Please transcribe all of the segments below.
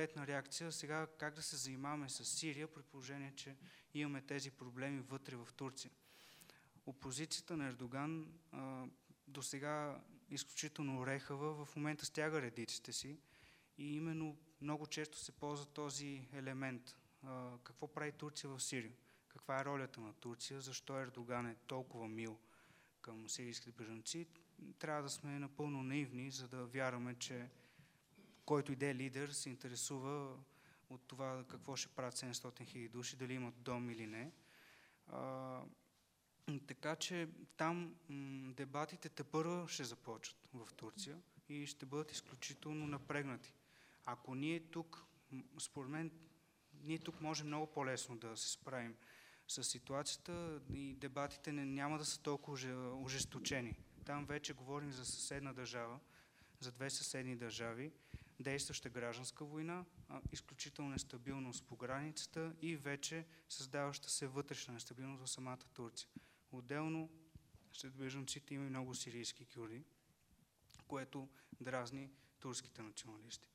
конкретна реакция сега как да се занимаваме с Сирия, при положение, че имаме тези проблеми вътре в Турция. Опозицията на Ердоган до сега изключително орехава, в момента стяга редиците си и именно много често се ползва този елемент. какво прави Турция в Сирия? Каква е ролята на Турция? Защо Ердоган е толкова мил към сирийските бежанци? Трябва да сме напълно наивни, за да вярваме, че който иде лидер се интересува от това какво ще правят 700 000 души, дали имат дом или не. А, така че там дебатите те първо ще започват в Турция и ще бъдат изключително напрегнати. Ако ние тук, според мен, ние тук можем много по-лесно да се справим с ситуацията и дебатите не, няма да са толкова ожесточени. Там вече говорим за съседна държава, за две съседни държави действаща гражданска война, изключителна нестабилност по границата и вече създаваща се вътрешна нестабилност в самата Турция. Отделно, след бежанците има и много сирийски кюрди, което дразни турските националисти.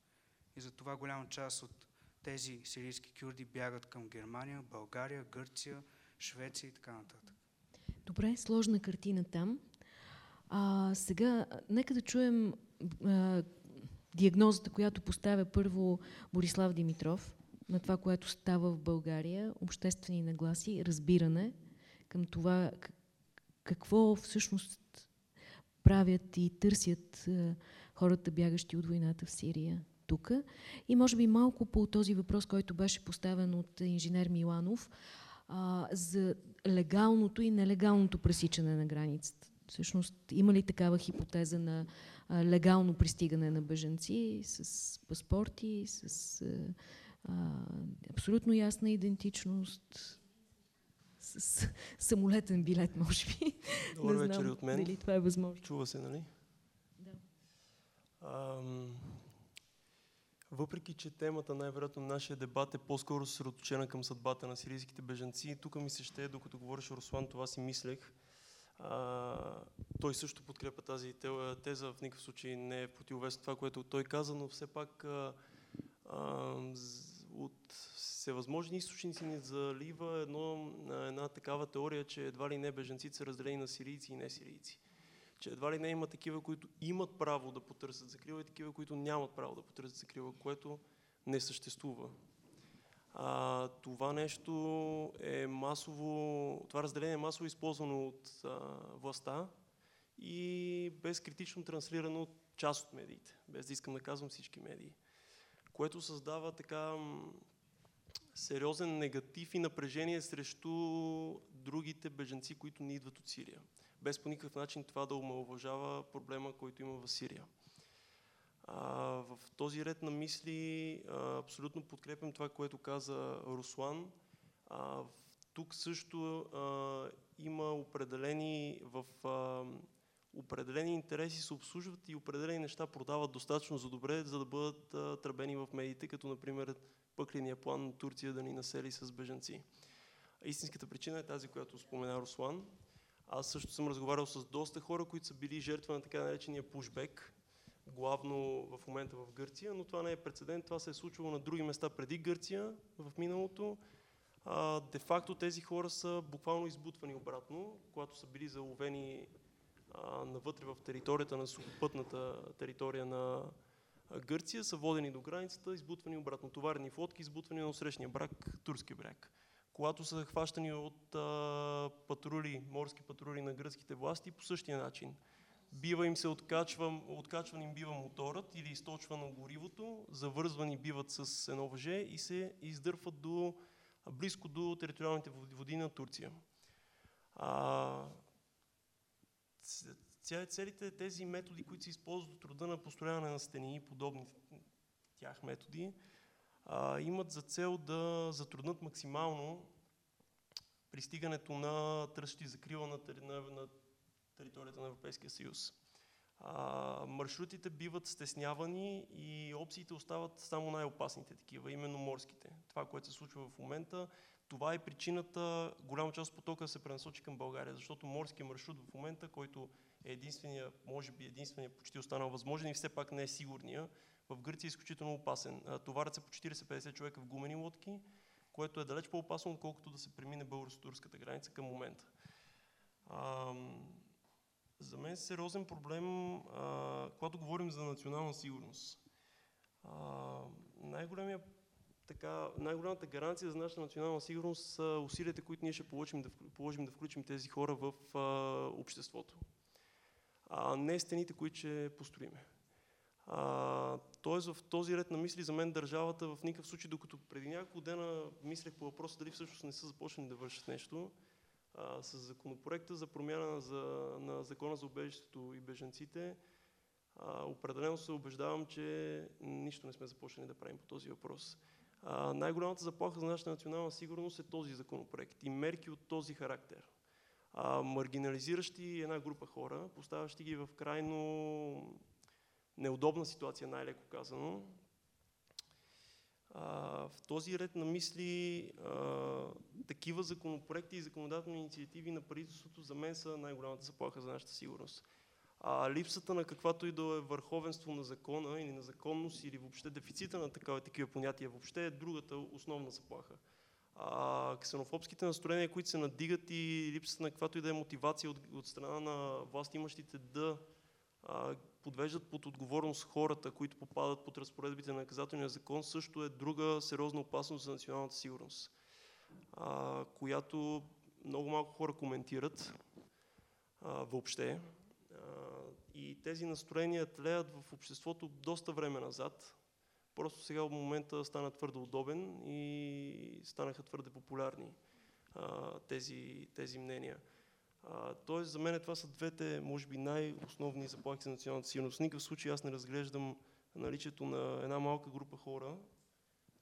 И затова голяма част от тези сирийски кюрди бягат към Германия, България, Гърция, Швеция и така нататък. Добре, сложна картина там. А, сега, нека да чуем а, диагнозата, която поставя първо Борислав Димитров на това, което става в България, обществени нагласи, разбиране към това какво всъщност правят и търсят хората, бягащи от войната в Сирия тук. И може би малко по този въпрос, който беше поставен от инженер Миланов, за легалното и нелегалното пресичане на границата. Всъщност, има ли такава хипотеза на а, легално пристигане на беженци с паспорти, с а, абсолютно ясна идентичност, с самолетен билет, може би. Добър вечер от мен. Дали това е възможно. Чува се, нали? Да. Ам, въпреки, че темата, най-вероятно нашия дебат е по-скоро съсредоточена към съдбата на сирийските бежанци, тук ми се ще, докато говореше Руслан, това си мислех. Той също подкрепа тази теза, в никакъв случай не е противовес това, което той каза, но все пак от всевъзможни източници ни залива едно, една такава теория, че едва ли не беженците са разделени на сирийци и не сирийци. Че едва ли не има такива, които имат право да потърсят закрила и такива, които нямат право да потърсят закрила, което не съществува. А, това нещо е масово, това разделение е масово използвано от а, властта и безкритично транслирано от част от медиите, без да искам да казвам всички медии, което създава така сериозен негатив и напрежение срещу другите беженци, които не идват от Сирия. Без по никакъв начин това да омалуважава проблема, който има в Сирия. В този ред на мисли абсолютно подкрепям това, което каза Руслан. Тук също има определени в определени интереси се обслужват и определени неща продават достатъчно за добре, за да бъдат а, тръбени в медиите, като например пъкления план на Турция да ни насели с бежанци. Истинската причина е тази, която спомена Руслан. Аз също съм разговарял с доста хора, които са били жертва на така наречения пушбек, главно в момента в Гърция, но това не е прецедент, това се е случвало на други места преди Гърция в миналото. Де-факто тези хора са буквално избутвани обратно, когато са били заловени навътре в територията на сухопътната територия на Гърция, са водени до границата, избутвани обратно. Товарени в лодки, избутвани на срещния брак, турски бряг. Когато са хващани от а, патрули, морски патрули на гръцките власти, по същия начин – бива им се откачва, откачван им бива моторът или източвано горивото, завързвани биват с едно въже и се издърпват до, близко до териториалните води на Турция. А, целите тези методи, които се използват от труда на построяване на стени и подобни тях методи, а, имат за цел да затруднат максимално пристигането на тръщи закрила на, на, на територията на Европейския съюз. А, маршрутите биват стеснявани и опциите остават само най-опасните такива, именно морските. Това, което се случва в момента, това е причината голяма част от потока да се пренасочи към България, защото морския маршрут в момента, който е единствения, може би единствения почти останал възможен и все пак не е сигурния, В Гърция е изключително опасен. Товарят се по 40-50 човека в гумени лодки, което е далеч по-опасно, отколкото да се премине българско-турската граница към момента. За мен е сериозен проблем, а, когато говорим за национална сигурност. най-големия така, най-голямата гаранция за нашата национална сигурност са усилията, които ние ще положим да, положим да включим тези хора в а, обществото. А не стените, които ще построиме. А, тоест в този ред на мисли за мен държавата в никакъв случай, докато преди няколко дена мислех по въпроса дали всъщност не са започнали да вършат нещо, а, с законопроекта за промяна за, на закона за убежището и беженците, а, определено се убеждавам, че нищо не сме започнали да правим по този въпрос. най-голямата заплаха за нашата национална сигурност е този законопроект и мерки от този характер. А, маргинализиращи една група хора, поставящи ги в крайно неудобна ситуация, най-леко казано. В този ред на мисли такива законопроекти и законодателни инициативи на правителството за мен са най-голямата заплаха за нашата сигурност. А липсата на каквато и да е върховенство на закона или на законност или въобще дефицита на такава такива понятия въобще е другата основна заплаха. А, ксенофобските настроения, които се надигат и липсата на каквато и да е мотивация от, от страна на власт имащите да а, подвеждат под отговорност хората, които попадат под разпоредбите на наказателния закон, също е друга сериозна опасност за националната сигурност, а, която много малко хора коментират а, въобще. А, и тези настроения тлеят в обществото доста време назад. Просто сега в момента стана твърде удобен и станаха твърде популярни а, тези, тези мнения. Тоест за мен това са двете, може би, най-основни заплахи за националната сигурност. В никакъв случай аз не разглеждам наличието на една малка група хора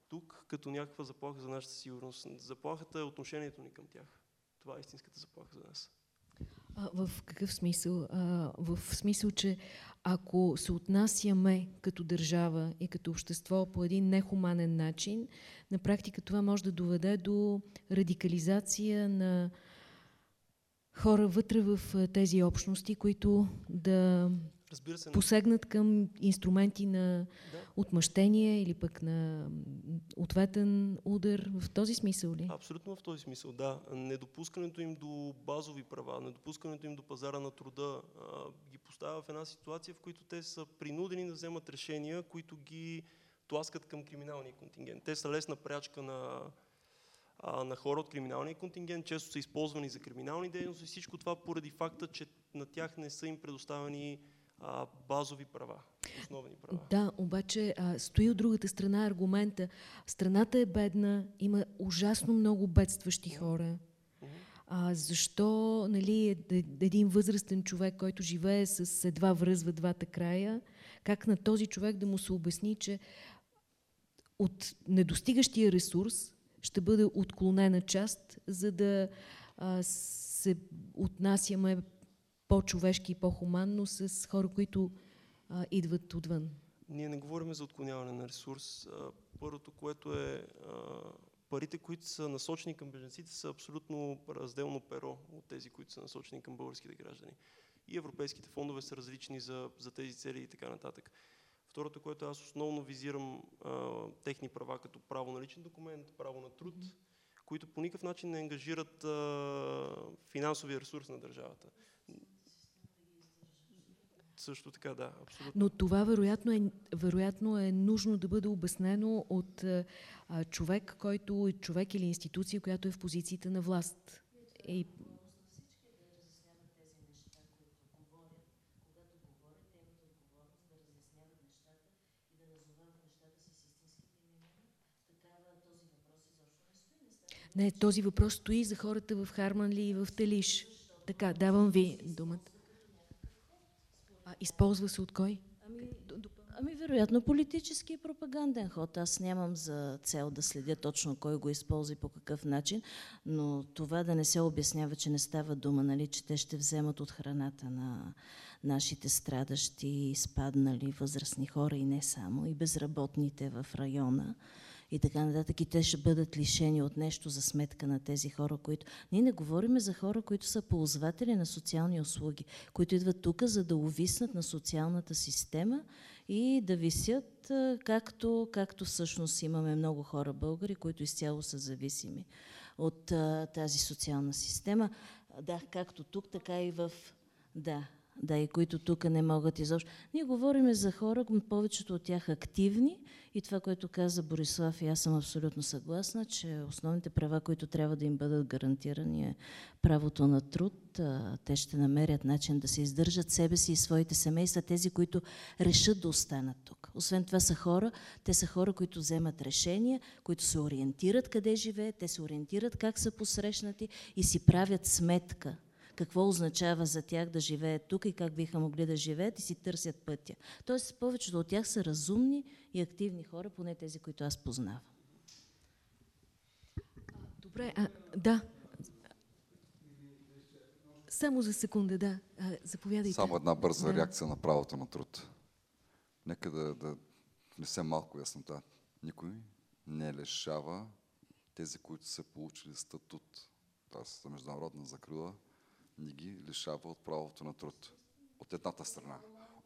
тук като някаква заплаха за нашата сигурност. Заплахата е отношението ни към тях. Това е истинската заплаха за нас. А, в какъв смисъл? А, в смисъл, че ако се отнасяме като държава и като общество по един нехуманен начин, на практика това може да доведе до радикализация на хора вътре в тези общности, които да Разбира се, посегнат към инструменти на да. отмъщение или пък на ответен удар. В този смисъл ли? Абсолютно в този смисъл, да. Недопускането им до базови права, недопускането им до пазара на труда а, ги поставя в една ситуация, в която те са принудени да вземат решения, които ги тласкат към криминалния контингент. Те са лесна прячка на, а, на хора от криминалния контингент, често са използвани за криминални дейности. Всичко това поради факта, че на тях не са им предоставени а, базови права, основни права. Да, обаче а, стои от другата страна аргумента. Страната е бедна, има ужасно много бедстващи хора. А, защо нали, е, един възрастен човек, който живее с едва връзва двата края, как на този човек да му се обясни, че от недостигащия ресурс ще бъде отклонена част, за да а, се отнасяме по-човешки и по-хуманно с хора, които а, идват отвън? Ние не говорим за отклоняване на ресурс. Първото, което е парите, които са насочени към беженците, са абсолютно разделно перо от тези, които са насочени към българските граждани. И европейските фондове са различни за, за тези цели и така нататък. Второто, което аз основно визирам а, техни права, като право на личен документ, право на труд, които по никакъв начин не ангажират а, финансовия ресурс на държавата. Също така, да, абсолютно. Но това вероятно е, вероятно е нужно да бъде обяснено от а, човек, който човек или институция, която е в позициите на власт. И... Не, този въпрос стои за хората в Харманли и в Телиш. Така, давам ви думата. Използва се от кой? Ами, ами вероятно политически и пропаганден ход. Аз нямам за цел да следя точно кой го използва и по какъв начин, но това да не се обяснява, че не става дума, нали, че те ще вземат от храната на нашите страдащи, спаднали възрастни хора и не само, и безработните в района и така нататък. И те ще бъдат лишени от нещо за сметка на тези хора, които... Ние не говорим за хора, които са ползватели на социални услуги, които идват тук, за да увиснат на социалната система и да висят, както, както всъщност имаме много хора българи, които изцяло са зависими от а, тази социална система. Да, както тук, така и в... Да, да, и които тук не могат изобщо. Ние говорим за хора, повечето от тях активни и това, което каза Борислав, и аз съм абсолютно съгласна, че основните права, които трябва да им бъдат гарантирани е правото на труд. Те ще намерят начин да се издържат себе си и своите семейства, тези, които решат да останат тук. Освен това са хора, те са хора, които вземат решения, които се ориентират къде живеят, те се ориентират как са посрещнати и си правят сметка какво означава за тях да живеят тук и как биха могли да живеят и си търсят пътя. Тоест, повечето от тях са разумни и активни хора, поне тези, които аз познавам. Добре, а, да. Само за секунда, да. А, заповядайте. Само една бърза Да. реакция на правото на труд. Нека да, да внесем малко яснота. Никой не лишава тези, които са получили статут, т.е. за международна закрила, не ги лишава от правото на труд. От едната страна.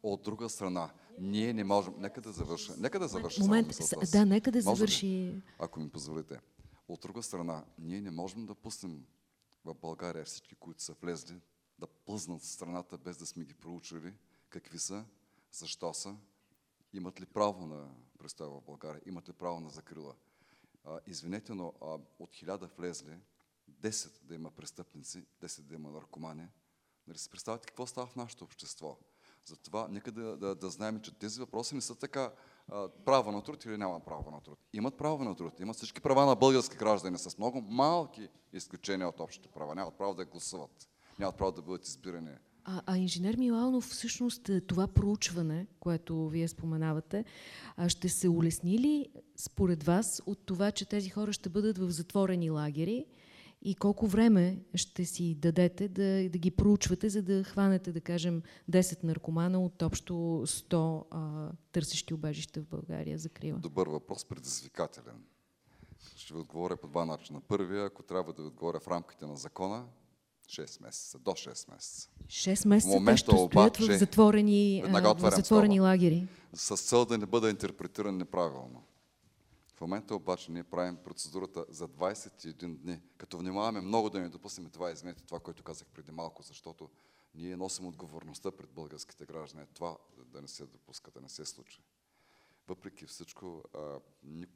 От друга страна, ние не можем... Нека да завърша. Нека да завърша само Момент, мисълта с- си. да, нека да Може ли? завърши. ако ми позволите. От друга страна, ние не можем да пуснем в България всички, които са влезли, да плъзнат страната, без да сме ги проучили какви са, защо са, имат ли право на престой в България, имат ли право на закрила. А, извинете, но а, от хиляда влезли, 10 да има престъпници, 10 да има наркомани. Нали си представяте какво става в нашето общество? Затова нека да, да, да знаем, че тези въпроси не са така а, право на труд или няма право на труд. Имат право на труд, имат всички права на български граждани с много малки изключения от общите права. Нямат право да гласуват, нямат право да бъдат избирани. А, а инженер Миланов, всъщност е, това проучване, което вие споменавате, ще се улесни ли според вас от това, че тези хора ще бъдат в затворени лагери и колко време ще си дадете да, да ги проучвате, за да хванете, да кажем, 10 наркомана от общо 100 а, търсещи убежище в България за крила? Добър въпрос, предизвикателен. Ще ви отговоря по два начина. Първия, ако трябва да ви отговоря в рамките на закона, 6 месеца, до 6 месеца. 6 месеца те момента ще стоят обаче- в затворени, в затворени скоба. лагери. с цел да не бъда интерпретиран неправилно. В момента обаче ние правим процедурата за 21 дни, като внимаваме много да не допуснем това, извинете, това, което казах преди малко, защото ние носим отговорността пред българските граждани. Това да не се допуска, да не се случи. Въпреки всичко,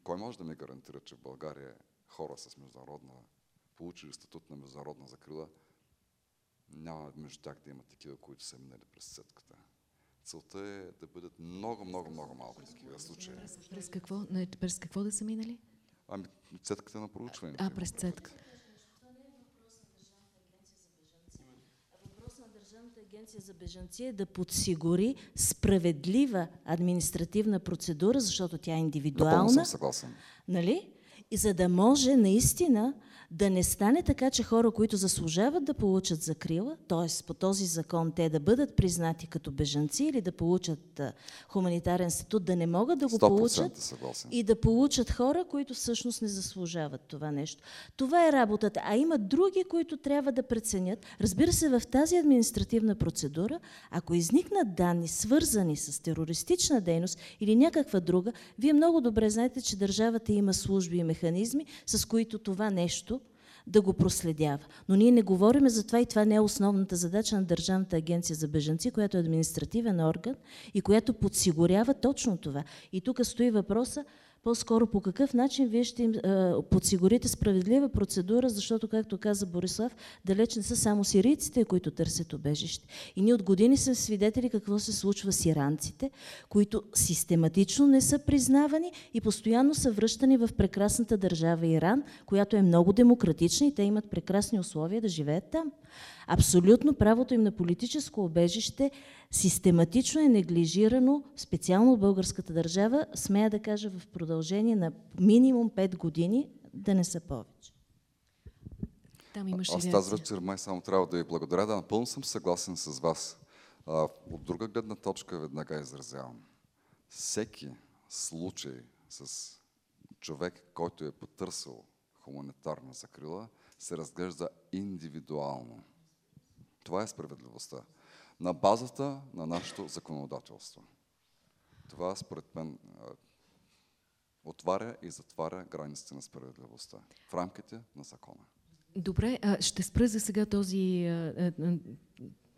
кой може да ми гарантира, че в България хора с международна, получили статут на международна закрила, няма между тях да има такива, които са минали през сетката. Целта е да бъдат много, много, много малко такива случаи. През какво, не, през какво да са минали? Ами, цетката на проучването. А, през цетката. Въпрос на Държавната агенция за бежанци е да подсигури справедлива административна процедура, защото тя е Напълно съм индивидуална, съгласен. нали? И за да може наистина да не стане така, че хора, които заслужават да получат закрила, т.е. по този закон те да бъдат признати като бежанци или да получат а, хуманитарен статут, да не могат да го 100% получат съгласен. и да получат хора, които всъщност не заслужават това нещо. Това е работата. А има други, които трябва да преценят. Разбира се, в тази административна процедура, ако изникнат данни, свързани с терористична дейност или някаква друга, вие много добре знаете, че държавата има служби и механизми, с които това нещо да го проследява. Но ние не говорим за това и това не е основната задача на Държавната агенция за бежанци, която е административен орган и която подсигурява точно това. И тук стои въпроса по-скоро по какъв начин вие ще им е, подсигурите справедлива процедура, защото, както каза Борислав, далеч не са само сирийците, които търсят обежище. И ние от години сме свидетели какво се случва с иранците, които систематично не са признавани и постоянно са връщани в прекрасната държава Иран, която е много демократична и те имат прекрасни условия да живеят там. Абсолютно правото им на политическо обежище систематично е неглижирано, специално от българската държава, смея да кажа в продължение на минимум 5 години, да не са повече. Там имаше Аз тази май само трябва да ви благодаря. Да, напълно съм съгласен с вас. А, от друга гледна точка веднага изразявам. Всеки случай с човек, който е потърсил хуманитарна закрила, се разглежда индивидуално. Това е справедливостта. На базата на нашето законодателство. Това според мен отваря и затваря границите на справедливостта в рамките на закона. Добре, ще спра за сега този,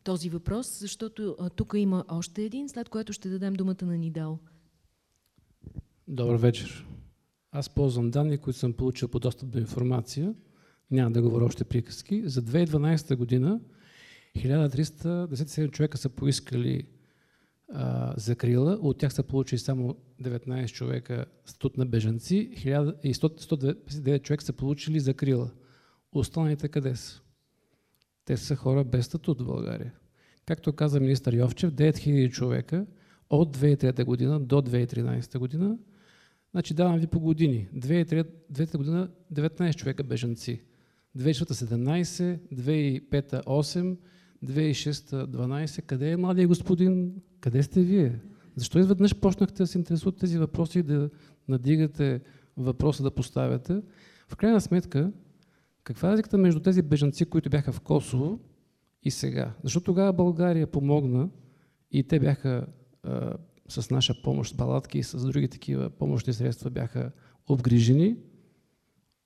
този въпрос, защото тук има още един, след което ще дадем думата на Нидал. Добър вечер. Аз ползвам данни, които съм получил по достъп до информация. Няма да говоря още приказки. За 2012 година 1317 човека са поискали а, закрила, от тях са получили само 19 човека статут на бежанци и 129 човека са получили закрила. Останалите къде са? Те са хора без статут в България. Както каза министър Йовчев, 9000 човека от 2003 година до 2013 година Значи давам ви по години. 2003 година 19 човека бежанци. 2004 17, 2005 8, 2006 12. Къде е младия господин? Къде сте вие? Защо изведнъж почнахте да се интересуват тези въпроси и да надигате въпроса да поставяте? В крайна сметка, каква е разликата между тези бежанци, които бяха в Косово и сега? Защото тогава България помогна и те бяха с наша помощ, с палатки и с други такива помощни средства бяха обгрижени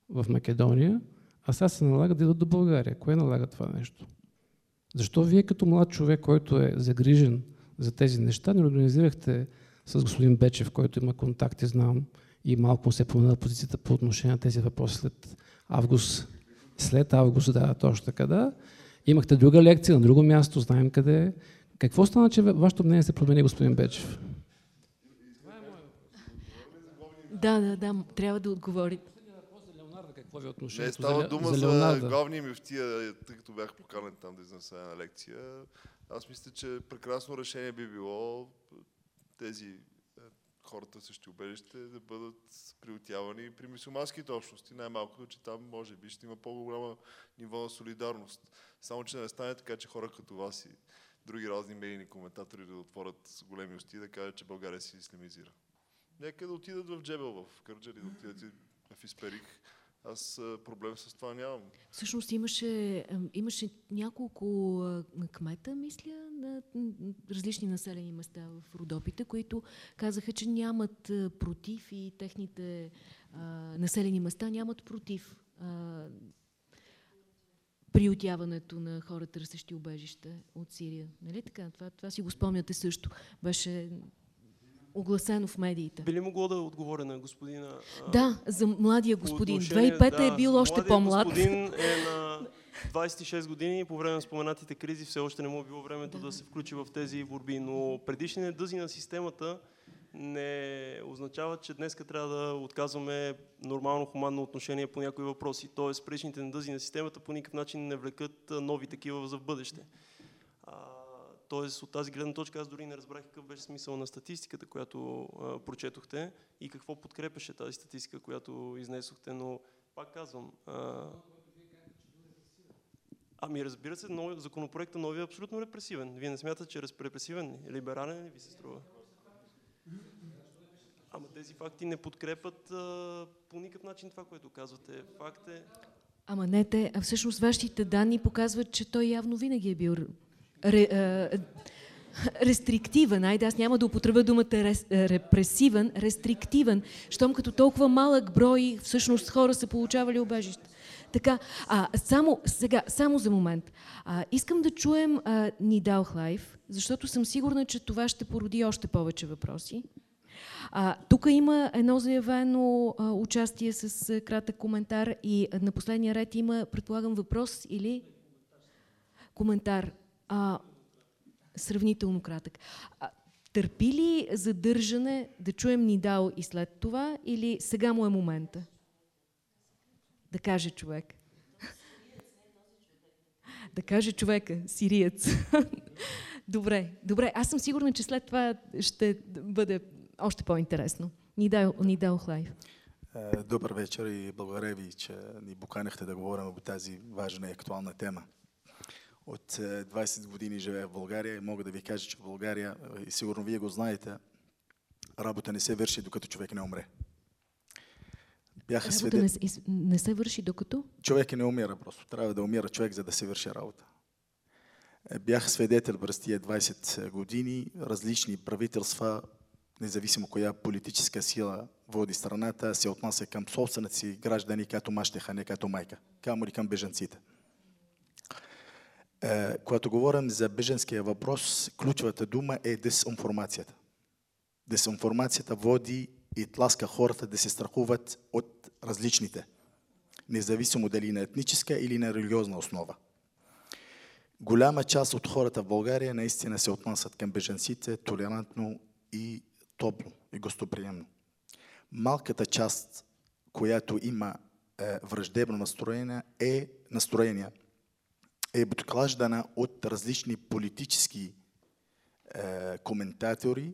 в Македония, а сега се налага да идват до България. Кое налага това нещо? Защо вие като млад човек, който е загрижен за тези неща, не организирахте с господин Бечев, който има контакти, знам, и малко се промена позицията по отношение на тези въпроси след август. След август, да, точно така, да. Имахте друга лекция на друго място, знаем къде. Какво стана, че вашето мнение се промени, господин Бечев? Да, да, да, трябва да отговори. Какво ви е отношението? Не става дума за, за главни мифтия, тъй като бях поканен там да изнеса една лекция. Аз мисля, че прекрасно решение би било тези е, хората също убежище да бъдат приотявани при мусулманските общности. Най-малко, че там може би ще има по-голяма ниво на солидарност. Само, че не стане така, че хора като вас и други разни медийни коментатори да отворят големи усти и да кажат, че България се ислямизира. Нека да отидат в Джебел, в Кърджали, да отидат в Исперих. Аз проблем с това нямам. Всъщност имаше, имаше няколко кмета, мисля, на различни населени места в Родопите, които казаха, че нямат против и техните а, населени места нямат против а, приютяването на хората, търсещи убежище от Сирия. Нали така? Това, това си го спомняте също. Беше огласено в медиите. Би ли могло да отговоря на господина? Да, за младия господин. 2005 да, е бил още по-млад. господин е на 26 години и по време на споменатите кризи все още не му е било времето да. да се включи в тези борби. Но предишният дъзи на системата не означава, че днес трябва да отказваме нормално хуманно отношение по някои въпроси. Тоест, предишните недъзи на системата по никакъв начин не влекат нови такива за в бъдеще. Тоест от тази гледна точка аз дори не разбрах какъв беше смисъл на статистиката, която а, прочетохте и какво подкрепеше тази статистика, която изнесохте, но пак казвам, а, Ами разбира се, нови, законопроектът нови е абсолютно репресивен. Вие не смятате, че е репресивен, либерален ли ви се струва? Ама тези факти не подкрепят а, по никакъв начин това, което казвате. Факт е... Ама не те, а всъщност вашите данни показват, че той явно винаги е бил ре, а, рестриктивен, айде аз няма да употребя думата рес, репресивен, рестриктивен, щом като толкова малък брой всъщност хора са получавали обежище. Така, а, само сега, само за момент. А, искам да чуем а, Нидал Хлайф, защото съм сигурна, че това ще породи още повече въпроси. Тук има едно заявено а, участие с а, кратък коментар и а, на последния ред има, предполагам, въпрос или коментар. А, сравнително кратък. А, търпи ли задържане да чуем Нидал и след това или сега му е момента? Да каже човек. да каже човека, сириец. добре, добре. Аз съм сигурна, че след това ще бъде още по-интересно. Нидал, Нидал Хлайв. Е, добър вечер и благодаря ви, че ни поканахте да говорим об тази важна и актуална тема. От 20 е, години живея в България и мога да ви кажа, че в България, е, и сигурно вие го знаете, работа не се върши докато човек не умре. Бяха работа не, не се върши докато? Човек не умира просто. Трябва да умира човек, за да се върши работа. Бях свидетел през тия 20 години различни правителства независимо коя политическа сила води страната, се отнася към собствените си граждани като мащеха, не като майка, камо ли към беженците. Е, когато говорим за беженския въпрос, ключовата дума е дезинформацията. Дезинформацията води и тласка хората да се страхуват от различните, независимо дали на етническа или на религиозна основа. Голяма част от хората в България наистина се отнасят към беженците толерантно и топло и гостоприемно. Малката част, която има е, враждебно настроение, е настроение, е подклаждана от различни политически е, коментатори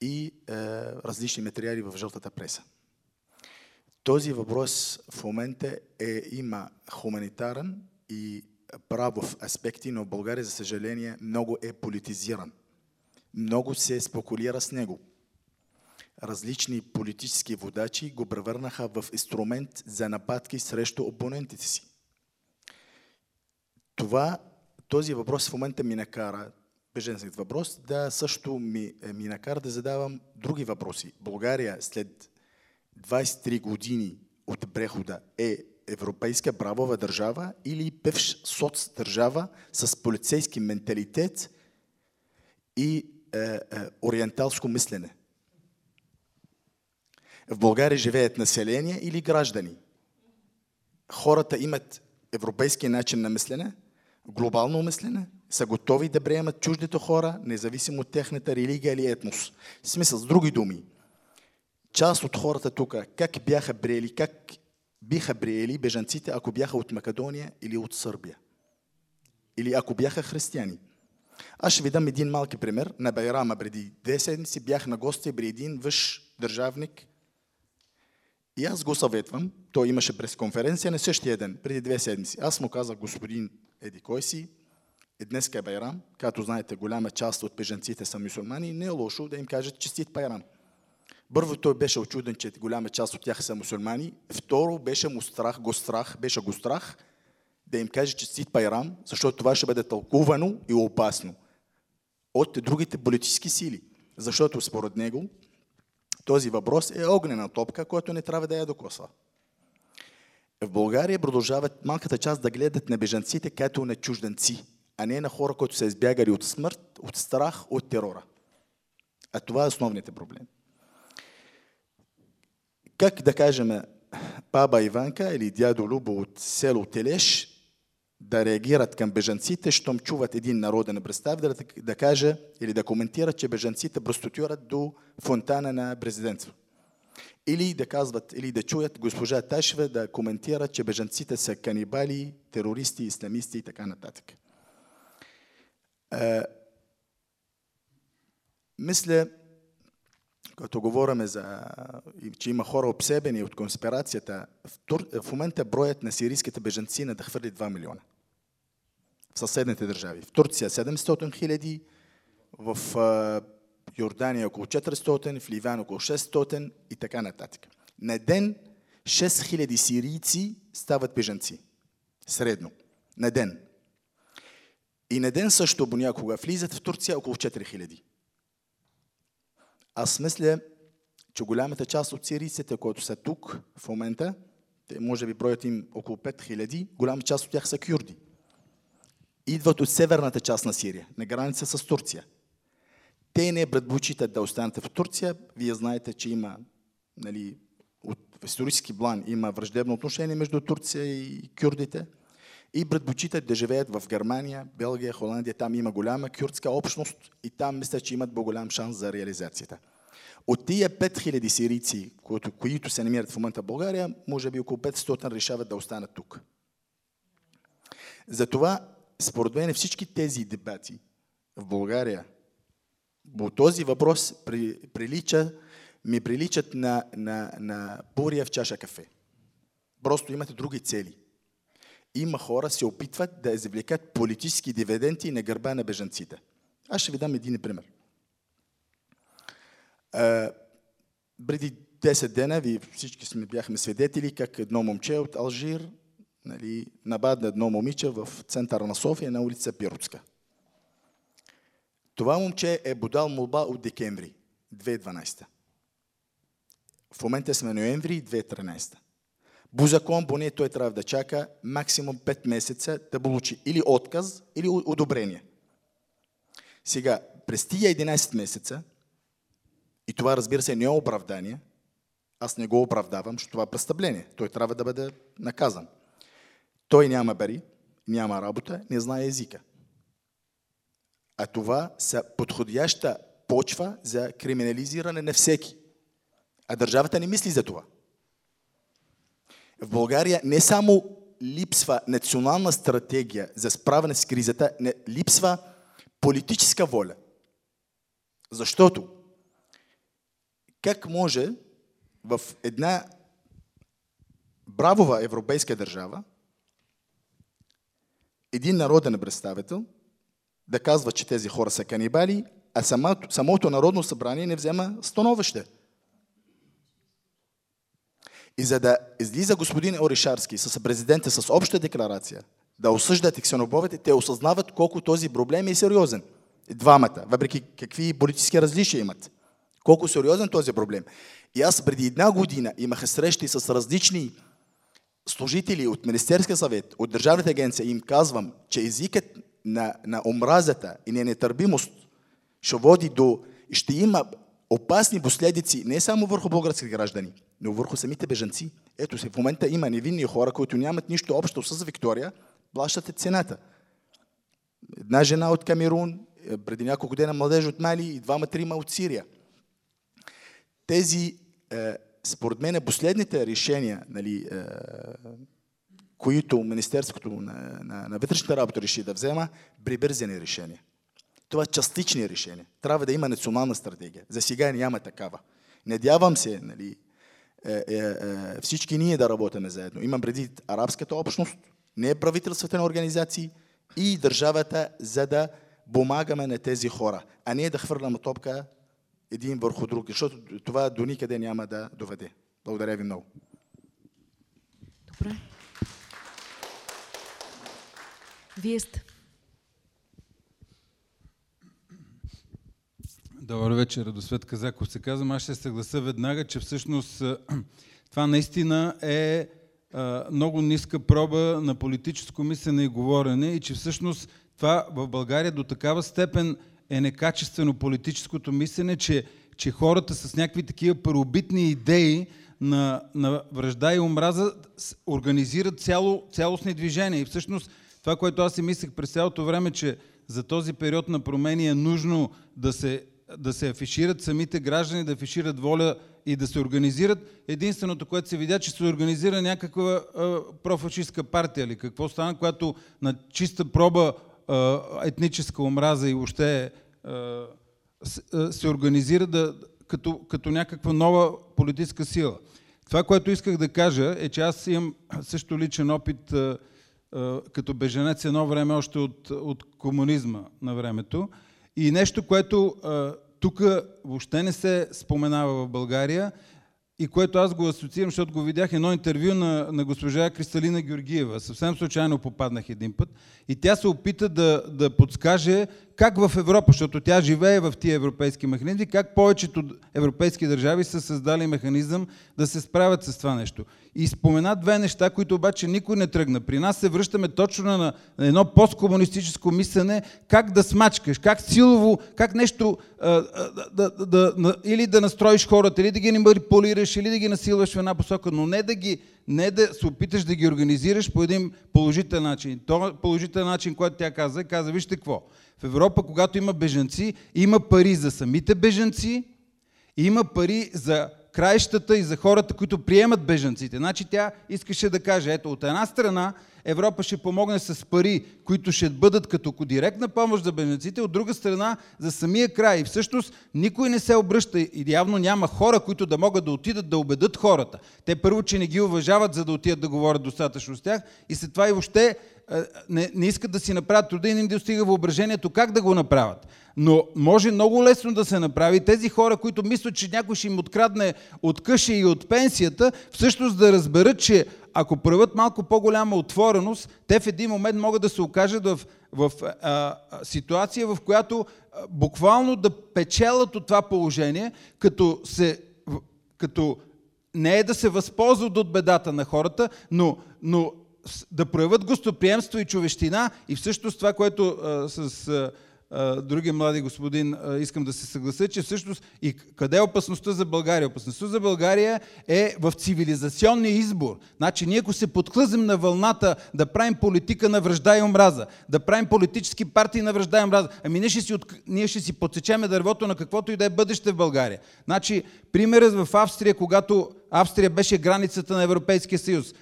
и е, различни материали в жълтата преса. Този въпрос в момента е, има хуманитарен и правов аспекти, но в България, за съжаление, много е политизиран. Много се спекулира с него. Различни политически водачи го превърнаха в инструмент за нападки срещу опонентите си. Това, този въпрос в момента ми накара, беженският въпрос, да също ми, е, ми накара да задавам други въпроси. България след 23 години от прехода е европейска правова държава или певш соц държава с полицейски менталитет и е, е, ориенталско мислене. В България живеят население или граждани. Хората имат европейски начин на мислене, глобално мислене, са готови да приемат чуждите хора, независимо от техната религия или етнос. В смисъл, с други думи, част от хората тук, как бяха приели, как биха приели бежанците, ако бяха от Македония или от Сърбия. Или ако бяха християни. Аз ще ви дам един малки пример. На Байрама преди две седмици бях на гости при един виш държавник. И аз го съветвам. Той имаше пресконференция на същия ден, преди две седмици. Аз му казах, господин Еди, кой си? И днес е Байрам. Както знаете, голяма част от бежанците са мусулмани. Не е лошо да им кажат честит Байрам. Първо той беше очуден, че голяма част от тях са мусулмани. Второ беше му страх, го страх, беше го страх да им каже честит Пайрам, защото това ще бъде тълкувано и опасно от другите политически сили. Защото според него този въпрос е огнена топка, която не трябва да я докосва. В България продължават малката част да гледат на бежанците като на чужденци, а не на хора, които са избягали от смърт, от страх, от терора. А това е основните проблеми. Как да кажем, баба Иванка или дядо Любо от село Телеш да реагират към бежанците, щом чуват един народен представител да, каже или да коментира, че бежанците проституират до фонтана на президентство. Или да казват, или да чуят госпожа Ташева да коментира, че бежанците са канибали, терористи, исламисти и така нататък. Е, мисля, като говорим за, че има хора обсебени от конспирацията, в, Тур... в момента броят на сирийските бежанци надхвърли 2 милиона. В съседните държави. В Турция 700 хиляди, в Йордания около 400, в Ливан около 600 и така нататък. На ден 6 хиляди сирийци стават бежанци. Средно. На ден. И на ден също понякога влизат в Турция около 4 хиляди. Аз мисля, че голямата част от сирийците, които са тук в момента, може би броят им около 5000, голяма част от тях са кюрди. Идват от северната част на Сирия, на граница с Турция. Те не предпочитат да останат в Турция. Вие знаете, че има, нали, от исторически план има враждебно отношение между Турция и кюрдите. И предпочитат да живеят в Германия, Белгия, Холандия. Там има голяма кюрдска общност и там мисля, че имат по-голям шанс за реализацията. От тия 5000 сирийци, които, които се намират в момента в България, може би около 500 решават да останат тук. Затова, според мен, всички тези дебати в България по този въпрос при, прилича, ми приличат на, на, на буря в чаша кафе. Просто имате други цели. Има хора, се опитват да извлекат политически дивиденти на гърба на бежанците. Аз ще ви дам един пример. преди 10 дена, ви всички сме бяхме свидетели как едно момче от Алжир нали, набадна едно момиче в центъра на София на улица Пиротска. Това момче е бодал молба от декември. 2012. В момента сме ноември 2013. По закон, поне той трябва да чака максимум 5 месеца да получи или отказ, или одобрение. Сега, през тия 11 месеца, и това разбира се не е оправдание, аз не го оправдавам, защото това е престъпление. Той трябва да бъде наказан. Той няма пари, няма работа, не знае езика. А това са подходяща почва за криминализиране на всеки. А държавата не мисли за това. В България не само липсва национална стратегия за справяне с кризата, не, липсва политическа воля. Защото как може в една бравова европейска държава един народен представител да казва, че тези хора са канибали, а самото, самото народно събрание не взема становище. И за да излиза господин Оришарски с президента с обща декларация, да осъждат ксенобовете, те осъзнават колко този проблем е сериозен. Двамата, въпреки какви политически различия имат. Колко сериозен този проблем. И аз преди една година имах срещи с различни служители от Министерския съвет, от Държавната агенция и им казвам, че езикът на, на омразата и на нетърпимост ще води до... ще има опасни последици не само върху българските граждани, но върху самите бежанци. Ето се, в момента има невинни хора, които нямат нищо общо с Виктория, плащате цената. Една жена от Камерун, е, преди няколко дена младеж от Мали и двама-трима от Сирия. Тези, е, според мен, последните решения, нали, е, които Министерството на, на, на вътрешните работи реши да взема, прибързани решения. Това е частични решения. Трябва да има национална стратегия. За сега няма такава. Надявам се, нали, е, е, е, всички ние да работим заедно. Имам преди арабската общност, не правителствените организации и държавата, за да помагаме на тези хора, а не да хвърляме топка един върху друг, защото това до никъде няма да доведе. Благодаря ви много. Добре. Вие сте. Добър вечер, Радосвет Казаков се казвам. Аз ще съгласа веднага, че всъщност това наистина е много ниска проба на политическо мислене и говорене и че всъщност това в България до такава степен е некачествено политическото мислене, че, че хората с някакви такива първобитни идеи на, на връжда и омраза организират цяло, цялостни движения. И всъщност това, което аз си мислех през цялото време, че за този период на промени е нужно да се, да се афишират самите граждани, да афишират воля и да се организират. Единственото, което се видя, че се организира някаква профашистска партия или какво стана, която на чиста проба етническа омраза и въобще се организира да, като, като някаква нова политическа сила. Това, което исках да кажа е, че аз имам също личен опит като беженец едно време още от, от комунизма на времето. И нещо, което тук въобще не се споменава в България и което аз го асоциирам, защото го видях едно интервю на, на госпожа Кристалина Георгиева. Съвсем случайно попаднах един път. И тя се опита да, да подскаже как в Европа, защото тя живее в тия европейски механизми, как повечето европейски държави са създали механизъм да се справят с това нещо. И спомена две неща, които обаче никой не тръгна. При нас се връщаме точно на, на едно посткомунистическо мислене, как да смачкаш, как силово, как нещо а, да, да, да, да, или да настроиш хората, или да ги манипулираш, или да ги насилваш в една посока, но не да ги не да се опиташ да ги организираш по един положителен начин. То положителен начин, който тя каза, каза, вижте какво, в Европа, когато има бежанци, има пари за самите бежанци, има пари за краищата и за хората, които приемат бежанците. Значи тя искаше да каже, ето от една страна Европа ще помогне с пари, които ще бъдат като директна помощ за бежанците, от друга страна за самия край. И всъщност никой не се обръща и явно няма хора, които да могат да отидат да убедат хората. Те първо, че не ги уважават, за да отидат да говорят достатъчно с тях и след това и въобще не, не искат да си направят труда и не им достига въображението как да го направят. Но може много лесно да се направи. Тези хора, които мислят, че някой ще им открадне от къща и от пенсията, всъщност да разберат, че ако проявят малко по-голяма отвореност, те в един момент могат да се окажат в, в а, ситуация, в която а, буквално да печелят от това положение, като, се, като не е да се възползват от бедата на хората, но, но да проявят гостоприемство и човещина и всъщност това, което а, с а, другия млади господин искам да се съглася, че всъщност и къде е опасността за България? Опасността за България е в цивилизационния избор. Значи ние ако се подхлъзем на вълната да правим политика на връжда и омраза, да правим политически партии на връжда и омраза, ами ние ще си, от... ние ще си подсечеме дървото на каквото и да е бъдеще в България. Значи примерът в Австрия, когато Австрия беше границата на Европейския съюз,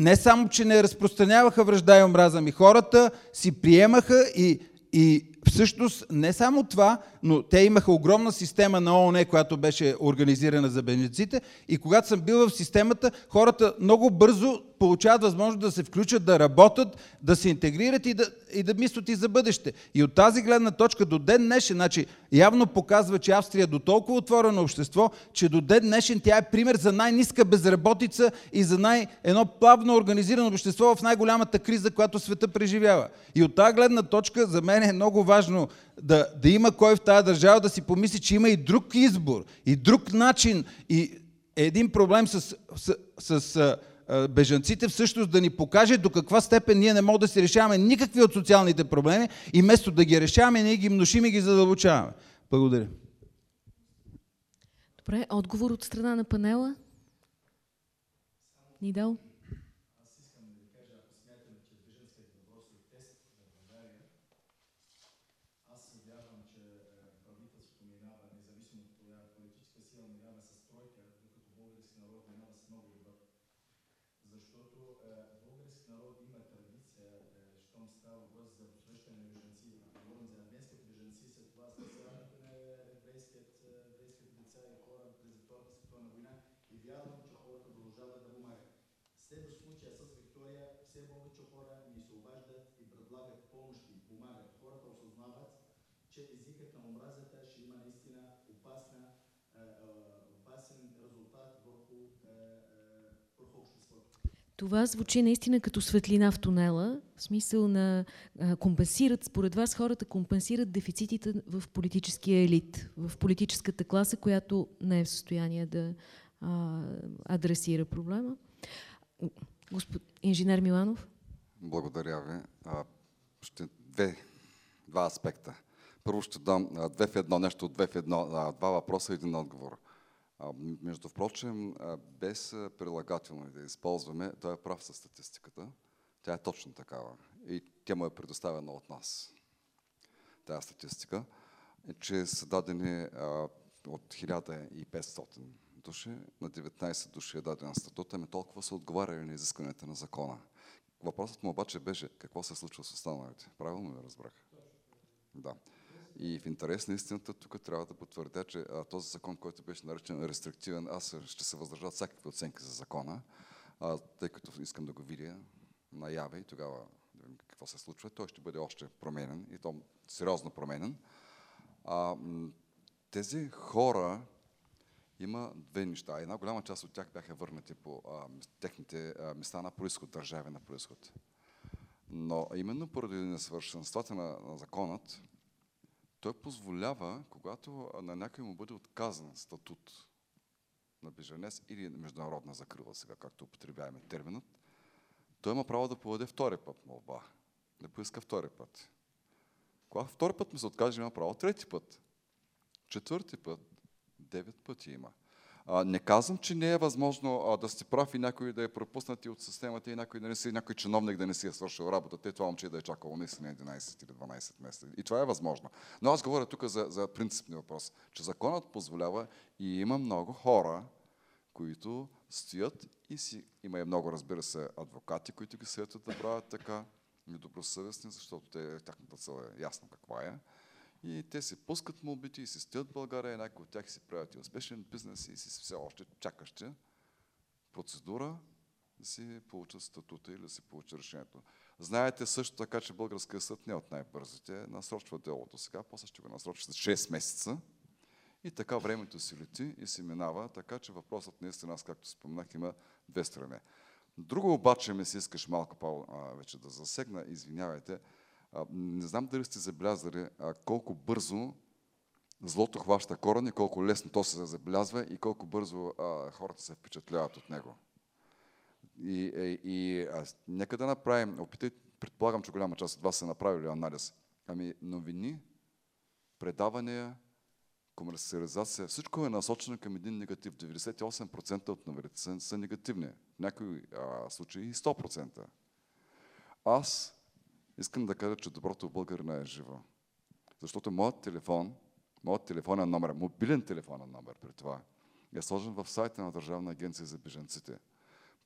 не само, че не разпространяваха връжда и омраза, ми хората си приемаха и и всъщност не само това, но те имаха огромна система на ООН, която беше организирана за бежанците. И когато съм бил в системата, хората много бързо получават възможност да се включат, да работят, да се интегрират и да, и да мислят и за бъдеще. И от тази гледна точка до ден днешен, значи, явно показва, че Австрия е до толкова отворено общество, че до ден днешен тя е пример за най-ниска безработица и за най- едно плавно организирано общество в най-голямата криза, която света преживява. И от тази гледна точка за мен е много важно да, да има кой в тази държава да си помисли, че има и друг избор, и друг начин, и един проблем с, с, с, с бежанците всъщност да ни покаже до каква степен ние не можем да си решаваме никакви от социалните проблеми и вместо да ги решаваме, ние ги мношим и ги задълбочаваме. Благодаря. Добре, отговор от страна на панела? Нидал? Това звучи наистина като светлина в тунела, в смисъл на а, компенсират, според вас хората компенсират дефицитите в политическия елит, в политическата класа, която не е в състояние да а, адресира проблема. Господ... Инженер Миланов? Благодаря ви. А, ще две, два аспекта. Първо ще дам а, две в едно, нещо две в едно, а, два въпроса и един отговор. Между прочим, без прилагателно да използваме, той е прав със статистиката. Тя е точно такава. И тя му е предоставена от нас. Тая статистика е, че са дадени от 1500 души, на 19 души е даден статут, ами толкова са отговаряли на изискването на закона. Въпросът му обаче беше какво се случва с останалите. Правилно ли разбрах? Да. И в интерес на истината, тук трябва да потвърдя, че а, този закон, който беше наречен рестриктивен, аз ще се въздържа от всякакви оценки за закона, а, тъй като искам да го видя наяве и тогава да видим какво се случва. Той ще бъде още променен и то сериозно променен. А, тези хора има две неща. Една голяма част от тях бяха върнати по а, техните а, места на происход, държави на происход. Но именно поради несъвършенствата на, на законът, той позволява, когато на някой му бъде отказан статут на беженец или международна закрила, сега както употребяваме терминът, той има право да поведе втори път молба, да поиска втори път. Когато втори път му се откаже, има право трети път. Четвърти път, девет пъти има. Не казвам, че не е възможно да сте прав и някой да е пропуснати от системата и някой, да не си, някой чиновник да не си е свършил работата и това момче да е чакало наистина 11 или 12 месеца. И това е възможно. Но аз говоря тук за, за принципни въпрос, че законът позволява и има много хора, които стоят и си, има и много, разбира се, адвокати, които ги съветват да правят така, недобросъвестни, защото те, тяхната цел е ясно каква е. И те се пускат молбите и се стоят в България, някои от тях си правят и успешен бизнес и си все още чакащи процедура да си получат статута или да си получат решението. Знаете също така, че българския съд не е от най-бързите. Насрочва делото сега, после ще го насрочи за 6 месеца. И така времето си лети и се минава, така че въпросът наистина, аз както споменах, има две страни. Друго обаче ми се искаш малко по-вече да засегна, извинявайте. Не знам дали сте забелязали колко бързо злото хваща корени, колко лесно то се забелязва и колко бързо хората се впечатляват от него. И, и, е, и а, нека да направим, опитай, предполагам, че голяма част от вас са направили анализ. Ами новини, предавания, комерциализация, всичко е насочено към един негатив. 98% от новините са, са негативни. В някои а, случаи и 100%. Аз искам да кажа, че доброто в българина е живо. Защото моят телефон, моят телефонен номер, мобилен телефонен номер при това, е сложен в сайта на Държавна агенция за беженците.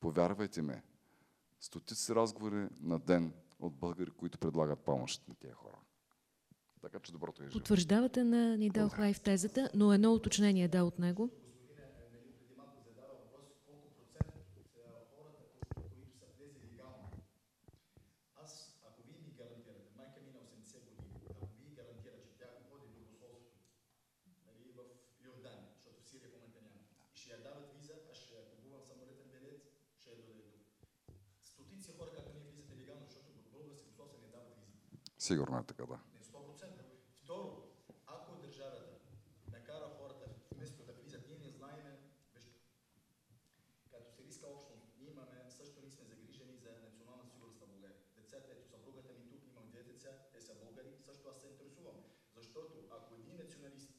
Повярвайте ме, стотици разговори на ден от българи, които предлагат помощ на тези хора. Така че доброто е живо. Потвърждавате на Нидал Лайф тезата, но едно уточнение да от него. Сигурно е така, да. Второ, ако държавата накара хората вместо да влизат, ние не знаеме, вижте, като сирийска общност, ние имаме, също ние сме загрижени за национална сигурност на България. Децата, ето съпругата ми тук, имам две деца, те са българи, също аз се интересувам. Защото ако един националист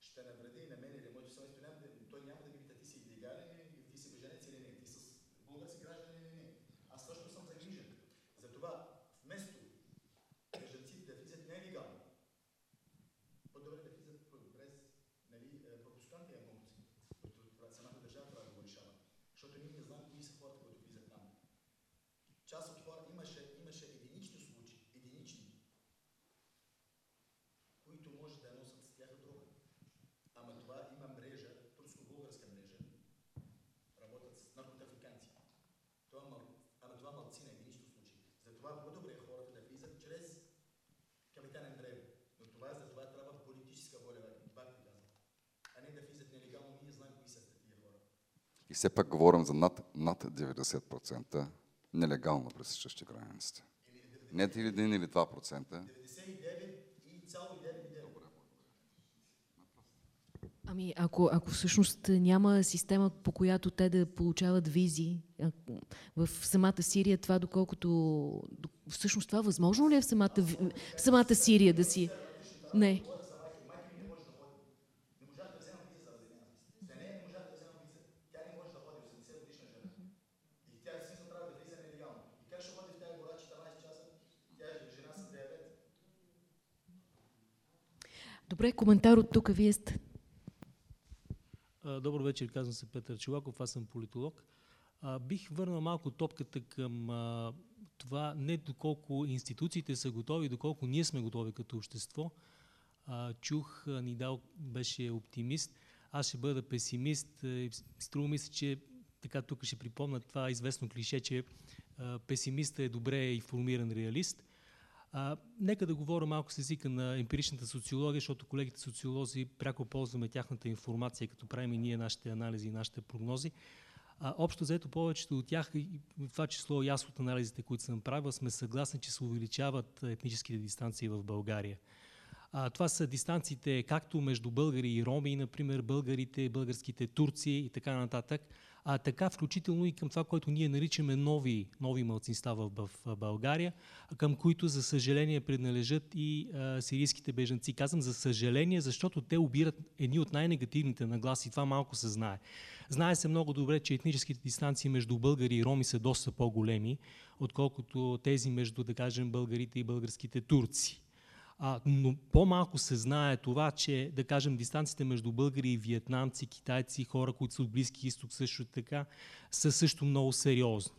ще навреди на мен или моето семейство, той няма да ми пита ти си легален или ти си беженец или не, ти с български граждани или не. Аз също съм загрижен. Затова вместо бежанците да влизат нелегално, по-добре да влизат през нали, пропускантия функции, които самата държава трябва да го решава. Защото ние не знаем кои са хората, които влизат там. Част от хора имаше, имаше единични случаи, единични, които може да носят с тях друга. Ама това има мрежа, турско-българска мрежа, работят с наркотрафиканти. Това, ама това малцина, единични случаи. Затова по-добре е хората да влизат чрез капитан Андреев. Но това за това трябва политическа воля, пак ви казвам. А не да влизат нелегално, ние знаем кои са тия хора. И все пак говорим за над, над 90% нелегално пресичащи границите. Не 1 или 2%. 99,9 Ами, ако, ако всъщност няма система, по която те да получават визи в самата Сирия, това доколкото... Всъщност това възможно ли е в самата, в самата Сирия да си... Не. Добре, коментар от тук, вие сте. Добър вечер, казвам се Петър Чулаков, аз съм политолог. Бих върнал малко топката към това не доколко институциите са готови, доколко ние сме готови като общество. Чух, Нидал беше оптимист, аз ще бъда песимист. Струва ми се, че така тук ще припомня това известно клише, че а, песимистът е добре информиран реалист. А, нека да говоря малко с езика на емпиричната социология, защото колегите социолози пряко ползваме тяхната информация, като правим и ние нашите анализи и нашите прогнози. А, общо заето повечето от тях, и това число и аз от анализите, които съм правил, сме съгласни, че се увеличават етническите дистанции в България. А, това са дистанциите както между българи и роми, например българите, българските турци и така нататък, а така включително и към това, което ние наричаме нови, нови мълцинства в, България, към които за съжаление принадлежат и а, сирийските бежанци. Казвам за съжаление, защото те обират едни от най-негативните нагласи. Това малко се знае. Знае се много добре, че етническите дистанции между българи и роми са доста по-големи, отколкото тези между, да кажем, българите и българските турци. А, но по-малко се знае това, че, да кажем, дистанциите между българи и виетнамци, китайци, хора, които са от Близки изток също така, са също много сериозни.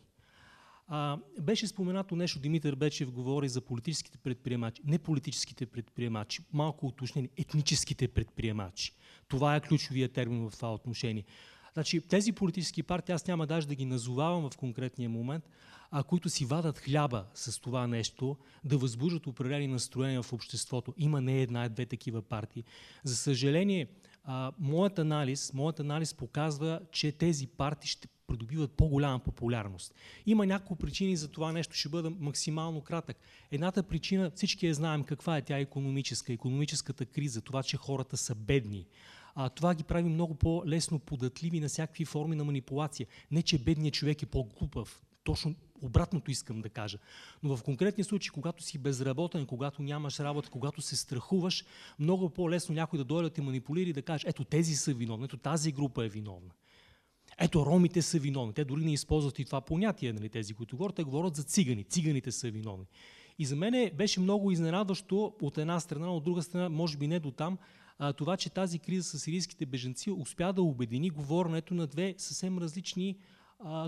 А, беше споменато нещо, Димитър Бечев говори за политическите предприемачи. Не политическите предприемачи, малко уточнени, етническите предприемачи. Това е ключовия термин в това отношение. Значи, тези политически партии, аз няма даже да ги назовавам в конкретния момент, а които си вадат хляба с това нещо, да възбуждат определени настроения в обществото. Има не една, две такива партии. За съжаление, а, моят, анализ, моят анализ показва, че тези партии ще придобиват по-голяма популярност. Има няколко причини за това нещо, ще бъда максимално кратък. Едната причина, всички я знаем каква е тя економическа, економическата криза, това, че хората са бедни. А, това ги прави много по-лесно податливи на всякакви форми на манипулация. Не, че бедният човек е по-глупав. Точно обратното искам да кажа. Но в конкретни случаи, когато си безработен, когато нямаш работа, когато се страхуваш, много по-лесно някой да дойде да те манипулира и да каже, ето тези са виновни, ето тази група е виновна. Ето, ромите са виновни. Те дори не използват и това понятие, нали, тези, които говорят. Те говорят за цигани. Циганите са виновни. И за мен беше много изненадващо от една страна, от друга страна, може би не до там, това, че тази криза с сирийските беженци успя да обедини говоренето на две съвсем различни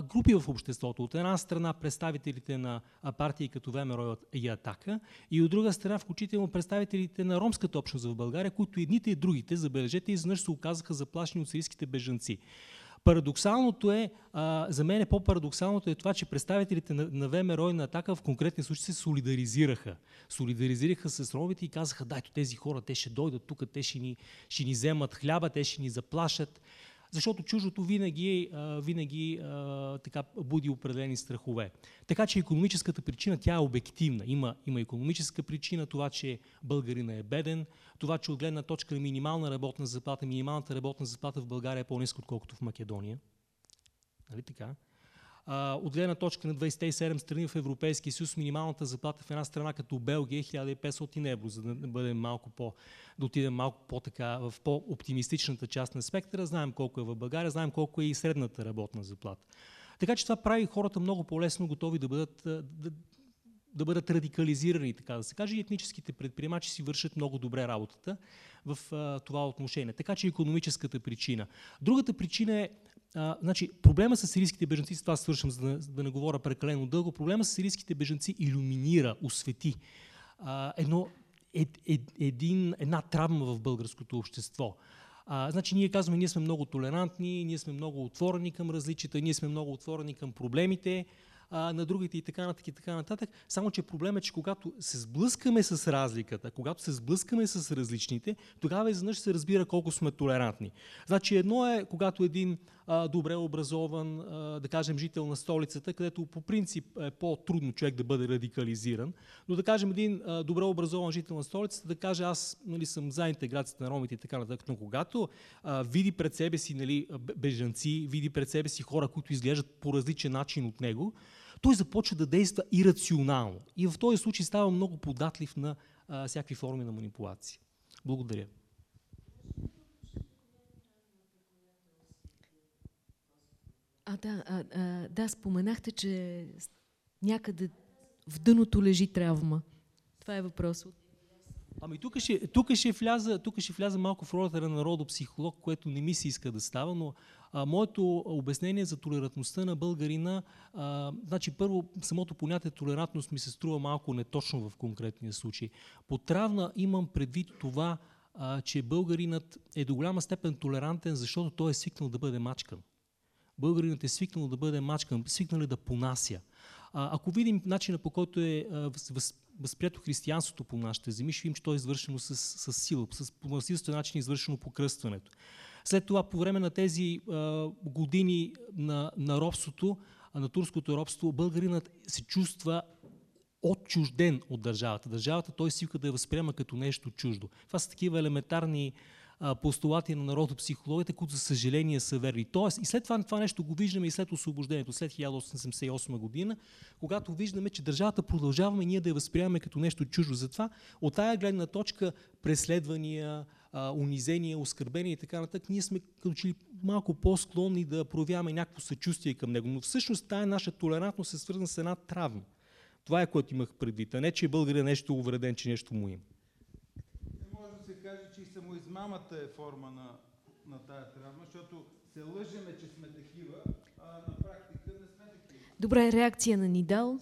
групи в обществото. От една страна представителите на партии като ВМРО и Атака и от друга страна включително представителите на ромската общност в България, които едните и другите, забележете, изведнъж се оказаха заплашени от сирийските бежанци. Парадоксалното е, за мен е по-парадоксалното е това, че представителите на, на ВМРО и на Атака в конкретни случаи се солидаризираха. Солидаризираха с ромите и казаха, дайте тези хора, те ще дойдат тук, те ще ни, ще ни вземат хляба, те ще ни заплашат защото чуждото винаги, винаги така буди определени страхове. Така че економическата причина, тя е обективна. Има, има економическа причина, това, че българина е беден, това, че от гледна точка на минимална работна заплата, минималната работна заплата в България е по-ниска, отколкото в Македония. Нали така? От гледна точка на 27 страни в Европейския съюз, минималната заплата в една страна като Белгия е 1500 евро, за да бъдем малко по, да отидем малко по-така в по-оптимистичната част на спектъра. Знаем колко е в България, знаем колко е и средната работна заплата. Така че това прави хората много по-лесно готови да бъдат, да, да бъдат радикализирани, така да се каже, и етническите предприемачи си вършат много добре работата в а, това отношение. Така че економическата причина. Другата причина е а, значи, проблема с сирийските бежанци, с това свършвам, за да, да не говоря прекалено дълго, проблема с сирийските бежанци иллюминира, освети а, едно, ед, ед, един, една травма в българското общество. А, значи ние казваме, ние сме много толерантни, ние сме много отворени към различията, ние сме много отворени към проблемите, а, на другите и така нататък и така нататък. Само, че проблема е, че когато се сблъскаме с разликата, когато се сблъскаме с различните, тогава изведнъж се разбира колко сме толерантни. Значи едно е, когато един добре образован, да кажем, жител на столицата, където по принцип е по-трудно човек да бъде радикализиран, но да кажем един добре образован жител на столицата да каже аз нали, съм за интеграцията на ромите и така нататък, но когато види пред себе си нали, бежанци, види пред себе си хора, които изглеждат по различен начин от него, той започва да действа ирационално. И в този случай става много податлив на всякакви форми на манипулация. Благодаря. А, да, а, а, да, споменахте, че някъде в дъното лежи травма. Това е въпросът. Ами тук ще, тук, ще вляза, тук ще вляза малко в ролята на народопсихолог, което не ми се иска да става, но а, моето обяснение за толерантността на българина, а, значи първо самото понятие толерантност ми се струва малко неточно в конкретния случай. По травна имам предвид това, а, че българинът е до голяма степен толерантен, защото той е свикнал да бъде мачкан. Българинът е свикнал да бъде мачкан, свикнал е да понася. А, ако видим начина по който е въз, възприето християнството по нашите земи, ще видим, че то е извършено с, с сила, с по насилствен начин е извършено покръстването. След това, по време на тези а, години на, на робството, на турското робство, българинът се чувства отчужден от държавата. Държавата той си да я възприема като нещо чуждо. Това са такива елементарни постулати на народопсихологията, които за съжаление са верни. Тоест, и след това това нещо го виждаме и след освобождението, след 1878 година, когато виждаме, че държавата продължаваме ние да я възприемаме като нещо чуждо. Затова от тая гледна точка преследвания, унизения, оскърбения и така нататък, ние сме като че малко по-склонни да проявяваме някакво съчувствие към него. Но всъщност тая наша толерантност е свързана с една травма. Това е което имах предвид, а не, че българин е нещо увреден, че нещо му има самоизмамата е форма на, на тая травма, защото се лъжеме, че сме такива, а на практика не сме такива. Добре, реакция на Нидал.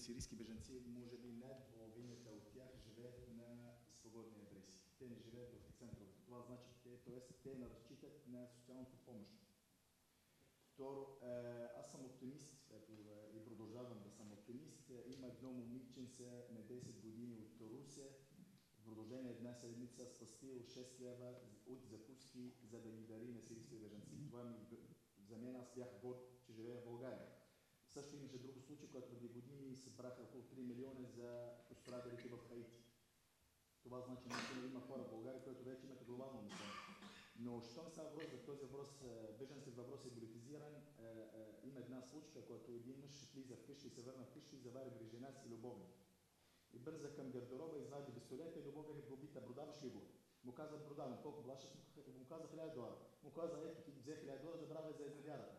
сирийски бежанци, може би над половината от тях живеят на свободни адреси. Те не живеят в т.е. те не разчитат на социалната помощ. Второ, аз съм оптимист, и продължавам да оптимист. Има едно момиченце на 10 години от Русе, в продължение една седмица спастил 6 лева от закуски, за да ги дари на сирийски бежанци. Това ми, за мен аз бях горд, че живея в България. Също имаше друг случай, който преди години събраха около 3 милиона за пострадалите в Хаити. Това значи, че има хора в България, които вече имат глобално мислене. Но щом става въпрос за този въпрос, бежанският въпрос е политизиран, има една случка, която един мъж влиза вкъщи и се върна вкъщи и завари при жена си любовник. И бърза към гардероба, извади пистолета и любовник го бита, продаваш ли го? Му каза, продавам, колко плащаш? Му каза 1000 долара. Му каза, ето ти взе 1000 долара, забравяй за изневярата.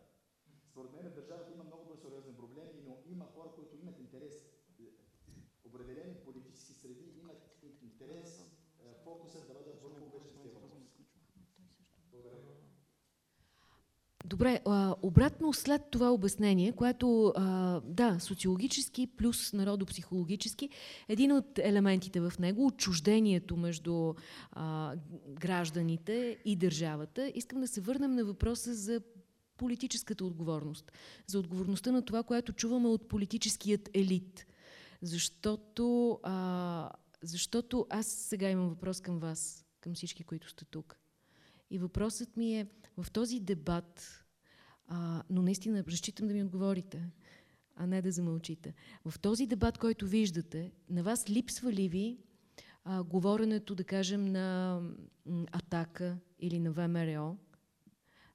Според мен държавата има много по-сериозни проблеми, но има хора, които имат интерес. Определени политически среди имат интерес фокусът да бъде върху бежанския въпрос. Добре, а, обратно след това обяснение, което, а, да, социологически плюс народопсихологически, един от елементите в него, отчуждението между а, гражданите и държавата, искам да се върнем на въпроса за политическата отговорност, за отговорността на това, което чуваме от политическият елит. Защото, а, защото аз сега имам въпрос към вас, към всички, които сте тук. И въпросът ми е в този дебат, а, но наистина разчитам да ми отговорите, а не да замълчите. В този дебат, който виждате, на вас липсва ли ви а, говоренето, да кажем, на Атака или на ВМРО,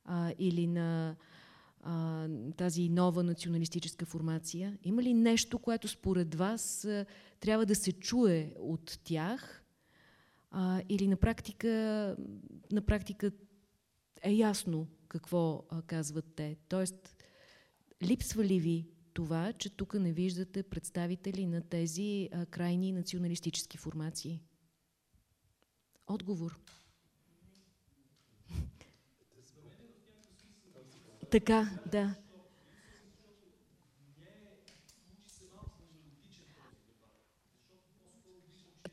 а, или на а, тази нова националистическа формация? Има ли нещо, което според вас а, трябва да се чуе от тях? А, или на практика, на практика е ясно какво а, казват те? Тоест, липсва ли ви това, че тук не виждате представители на тези а, крайни националистически формации? Отговор. Така, да.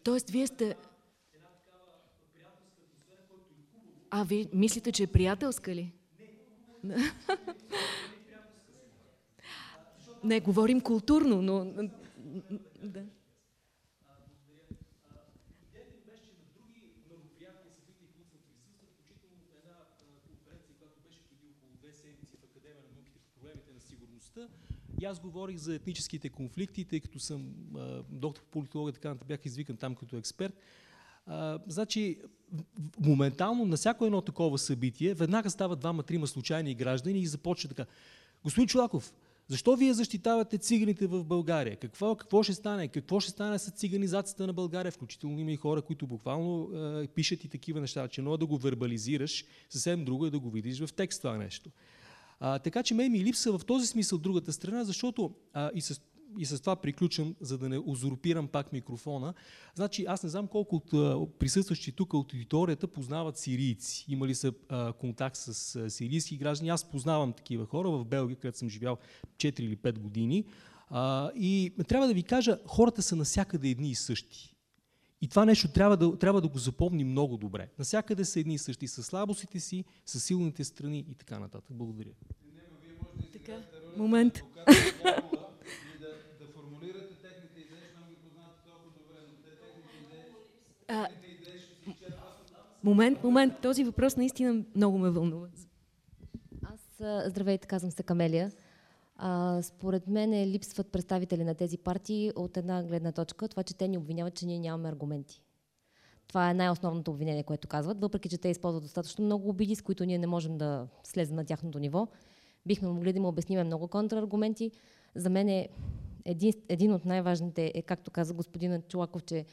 Тоест, вие сте... А, вие мислите, че е приятелска ли? Не, говорим културно, но... Да. И аз говорих за етническите конфликти, тъй като съм а, доктор по политология, така бях извикан там като експерт. А, значи, моментално на всяко едно такова събитие, веднага стават двама-трима случайни граждани и започва така. Господин Чулаков, защо вие защитавате циганите в България? Какво, какво ще стане? Какво ще стане с циганизацията на България? Включително има и хора, които буквално е, пишат и такива неща, че едно е да го вербализираш, съвсем друго е да го видиш в текст това нещо. А, така че ме ми липса в този смисъл другата страна, защото а, и с и с това приключвам, за да не узурпирам пак микрофона. Значи, аз не знам колко от присъстващи тук от аудиторията познават сирийци. Имали са а, контакт с а, сирийски граждани. Аз познавам такива хора в Белгия, където съм живял 4 или 5 години. А, и трябва да ви кажа, хората са насякъде едни и същи. И това нещо трябва да, трябва да го запомни много добре. Насякъде са едни и същи, с слабостите си, с силните страни и така нататък. Благодаря. Така, момент. А, момент, момент. Този въпрос наистина много ме вълнува. Аз, здравейте, казвам се Камелия. А, според мен липсват представители на тези партии от една гледна точка, това, че те ни обвиняват, че ние нямаме аргументи. Това е най-основното обвинение, което казват, въпреки че те използват достатъчно много обиди, с които ние не можем да слезем на тяхното ниво. Бихме могли да им обясним много контраргументи. За мен е един, един от най-важните е, както каза господин Чулаков, че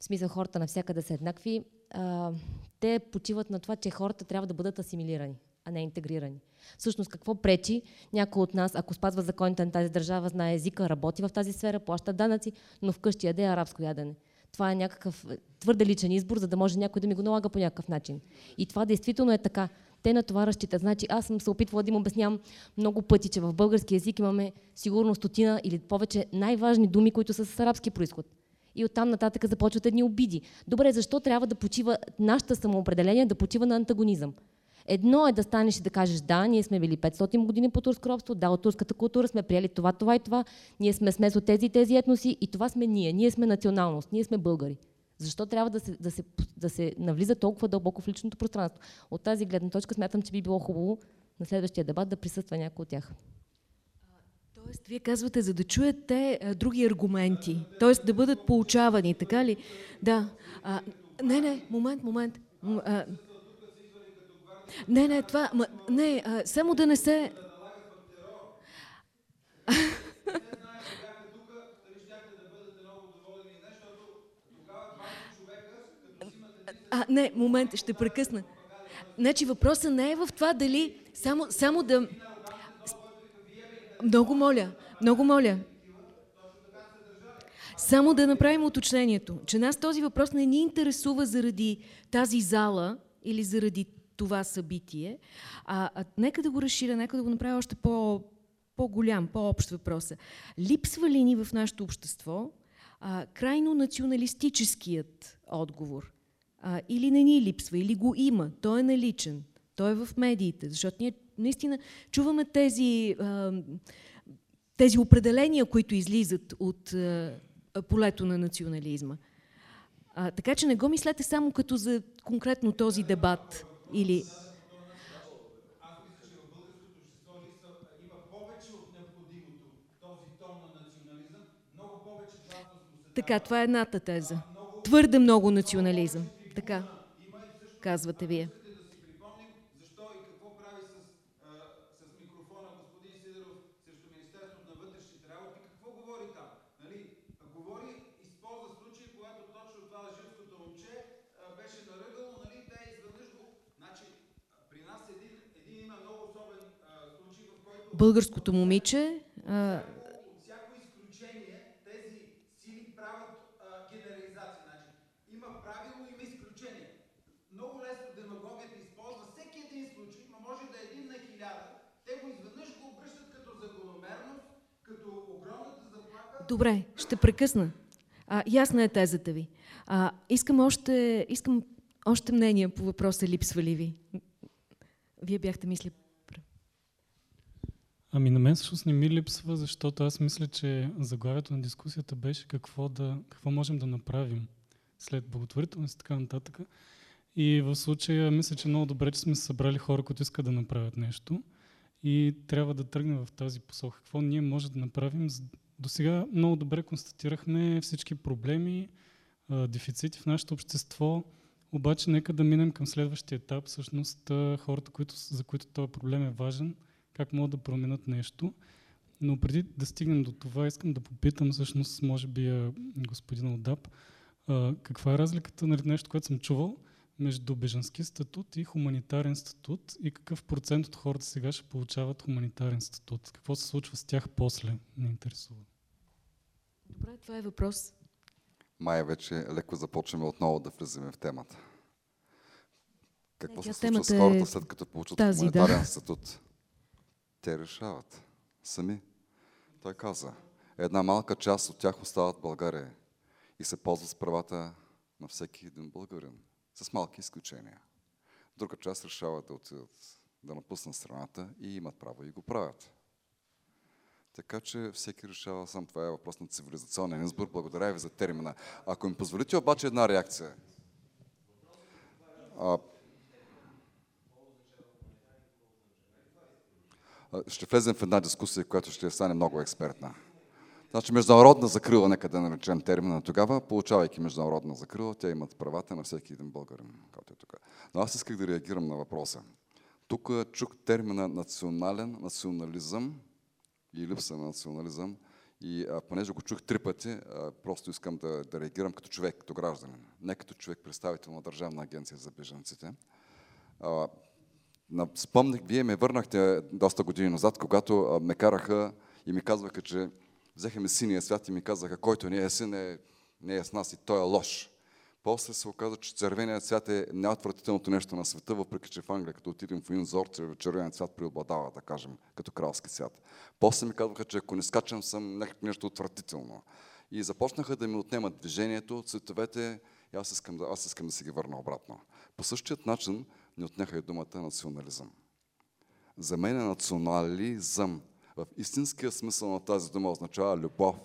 в смисъл хората навсякъде са еднакви. А, те почиват на това, че хората трябва да бъдат асимилирани, а не интегрирани. Всъщност какво пречи някой от нас, ако спазва законите на тази държава, знае езика, работи в тази сфера, плаща данъци, но вкъщи яде арабско ядене. Това е някакъв твърде личен избор, за да може някой да ми го налага по някакъв начин. И това действително е така. Те на това разчитат. Значи аз съм се опитвала да им обяснявам много пъти, че в български язик имаме сигурно стотина или повече най-важни думи, които са с арабски происход. И оттам нататък започват едни обиди. Добре, защо трябва да почива нашата самоопределение да почива на антагонизъм? Едно е да станеш и да кажеш, да, ние сме били 500 години по турско робство, да, от турската култура сме приели това, това и това, ние сме смес от тези и тези етноси и това сме ние, ние сме националност, ние сме българи. Защо трябва да се, да, се, да се навлиза толкова дълбоко в личното пространство? От тази гледна точка смятам, че би било хубаво на следващия дебат да присъства някой от тях. Тоест, вие казвате, за да чуят те а, други аргументи, т.е. да бъдат получавани, така ли? Да. А, не, не, момент, момент. А, не, не, това, ма, не, а, само да не се... А, не, момент, ще прекъсна. Значи въпросът не е в това дали само, само да... Много моля, много моля. Само да направим уточнението, че нас този въпрос не ни интересува заради тази зала или заради това събитие. А, а нека да го разширя, нека да го направя още по, по-голям, по-общ въпрос. Липсва ли ни в нашето общество а, крайно националистическият отговор? А, или не ни липсва, или го има, той е наличен, той е в медиите, защото ние наистина чуваме тези, тези определения, които излизат от полето на национализма. Така че не го мислете само като за конкретно този дебат. Или... Така, това е едната теза. Твърде много национализъм. Така, казвате вие. българското момиче. А... Всяко изключение тези сили правят а, генерализация. Значи, има правило, има изключение. Много лесно демагогията използва всеки един случай, но може да е един на хиляда. Те го изведнъж го обръщат като закономерност, като огромната заплаха. Добре, ще прекъсна. А, ясна е тезата ви. А, искам, още, искам още мнение по въпроса липсва ли ви. Вие бяхте мисли Ами на мен всъщност не ми липсва, защото аз мисля, че заглавието на дискусията беше какво, да, какво можем да направим след благотворителност и така нататък. И в случая мисля, че много добре, че сме събрали хора, които искат да направят нещо и трябва да тръгнем в тази посока. Какво ние можем да направим? До сега много добре констатирахме всички проблеми, дефицити в нашето общество, обаче нека да минем към следващия етап. Всъщност хората, които, за които този проблем е важен – как могат да променят нещо. Но преди да стигнем до това, искам да попитам всъщност, може би, господин Одап, каква е разликата, нали, нещо, което съм чувал, между бежански статут и хуманитарен статут и какъв процент от хората сега ще получават хуманитарен статут? Какво се случва с тях после? Не интересува. Добре, това е въпрос. Май вече леко започваме отново да влизаме в темата. Какво се случва с хората след като получат тази, хуманитарен да. статут? Те решават сами. Той каза, една малка част от тях остават в България и се ползват с правата на всеки един българин, с малки изключения. Друга част решават да отидат, да напуснат страната и имат право и го правят. Така че всеки решава сам. Това е въпрос на цивилизационен избор. Благодаря ви за термина. Ако ми позволите обаче една реакция. А, ще влезем в една дискусия, която ще стане много експертна. Значи международна закрила, нека да наречем термина тогава, получавайки международна закрила, тя имат правата на всеки един българин, който е тук. Но аз исках да реагирам на въпроса. Тук чух термина национален, национализъм и липса на национализъм. И а, понеже го чух три пъти, а, просто искам да, да реагирам като човек, като гражданин, не като човек представител на Държавна агенция за беженците. А, Спомних, вие ме върнахте доста години назад, когато ме караха и ми казваха, че взеха ми синия свят и ми казаха, който не е син, е, не е с нас и той е лош. После се оказа, че червеният цвят е неотвратителното нещо на света, въпреки че в Англия, като отидем в Инзор, червеният цвят преобладава, да кажем, като кралски цвят. После ми казваха, че ако не скачам, съм нещо отвратително. И започнаха да ми отнемат движението, цветовете, и аз искам да, аз искам да си ги върна обратно. По същият начин ни отняха и думата национализъм. За мен е национализъм в истинския смисъл на тази дума означава любов,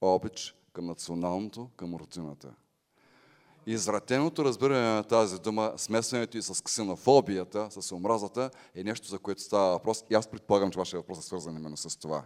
обич към националното, към рутината. Извратеното разбиране на тази дума, смесването и с ксенофобията, с омразата, е нещо, за което става въпрос. И аз предполагам, че вашия въпрос е свързан именно с това.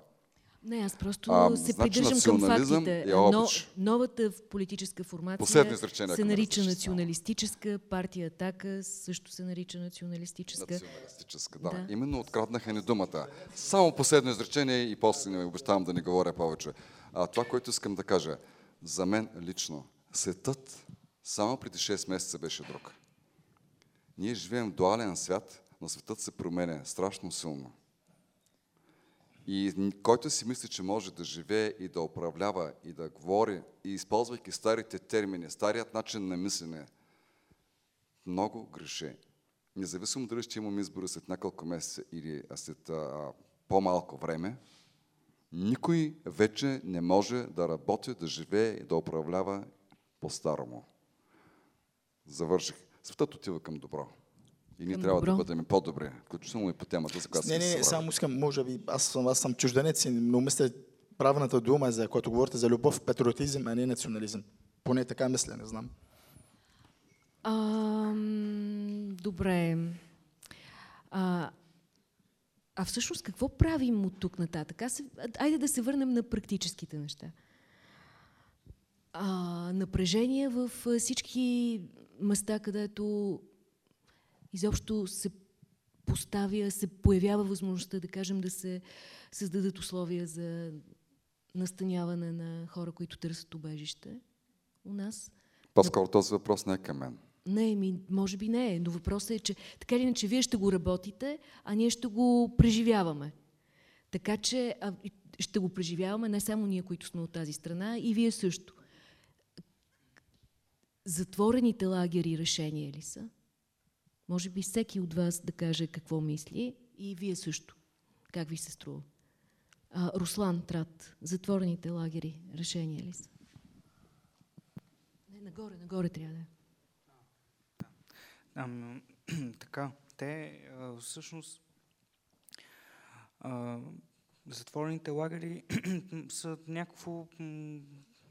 Не, аз просто а, се значи придържам към фактите. Но, новата политическа формация се нарича националистическа, партия Атака също се нарича националистическа. Националистическа, да. да. Именно откраднаха ни думата. Само последно изречение и после не обещавам да не говоря повече. А, това, което искам да кажа, за мен лично, светът само преди 6 месеца беше друг. Ние живеем в дуален свят, но светът се променя страшно силно. И който си мисли, че може да живее и да управлява и да говори, и използвайки старите термини, старият начин на мислене, много греши. Независимо дали ще имам избори след няколко месеца или след по-малко време, никой вече не може да работи, да живее и да управлява по-старому. Завърших. Светът отива към добро. И ние трябва добро. да бъдем по-добре, включително и по темата, за която Не, не, не, само искам, може би, аз съм, аз съм чужденец, но мисля, правилната дума, за която говорите за любов, патриотизъм, а не национализъм. Поне така мисля, не знам. А, добре. А, а всъщност какво правим от тук нататък? Аз, айде да се върнем на практическите неща. А, напрежение в всички места, където изобщо се поставя, се появява възможността, да кажем, да се създадат условия за настаняване на хора, които търсят убежище у нас. По-скоро този въпрос не е към мен. Не, ми, може би не е, но въпросът е, че така или иначе вие ще го работите, а ние ще го преживяваме. Така че а, ще го преживяваме не само ние, които сме от тази страна, и вие също. Затворените лагери решение ли са? Може би всеки от вас да каже какво мисли и вие също. Как ви се струва? А, Руслан Трат, затворените лагери, решение ли са? Не, нагоре, нагоре трябва да е. Ами, така, те а, всъщност а, затворените лагери са някакво,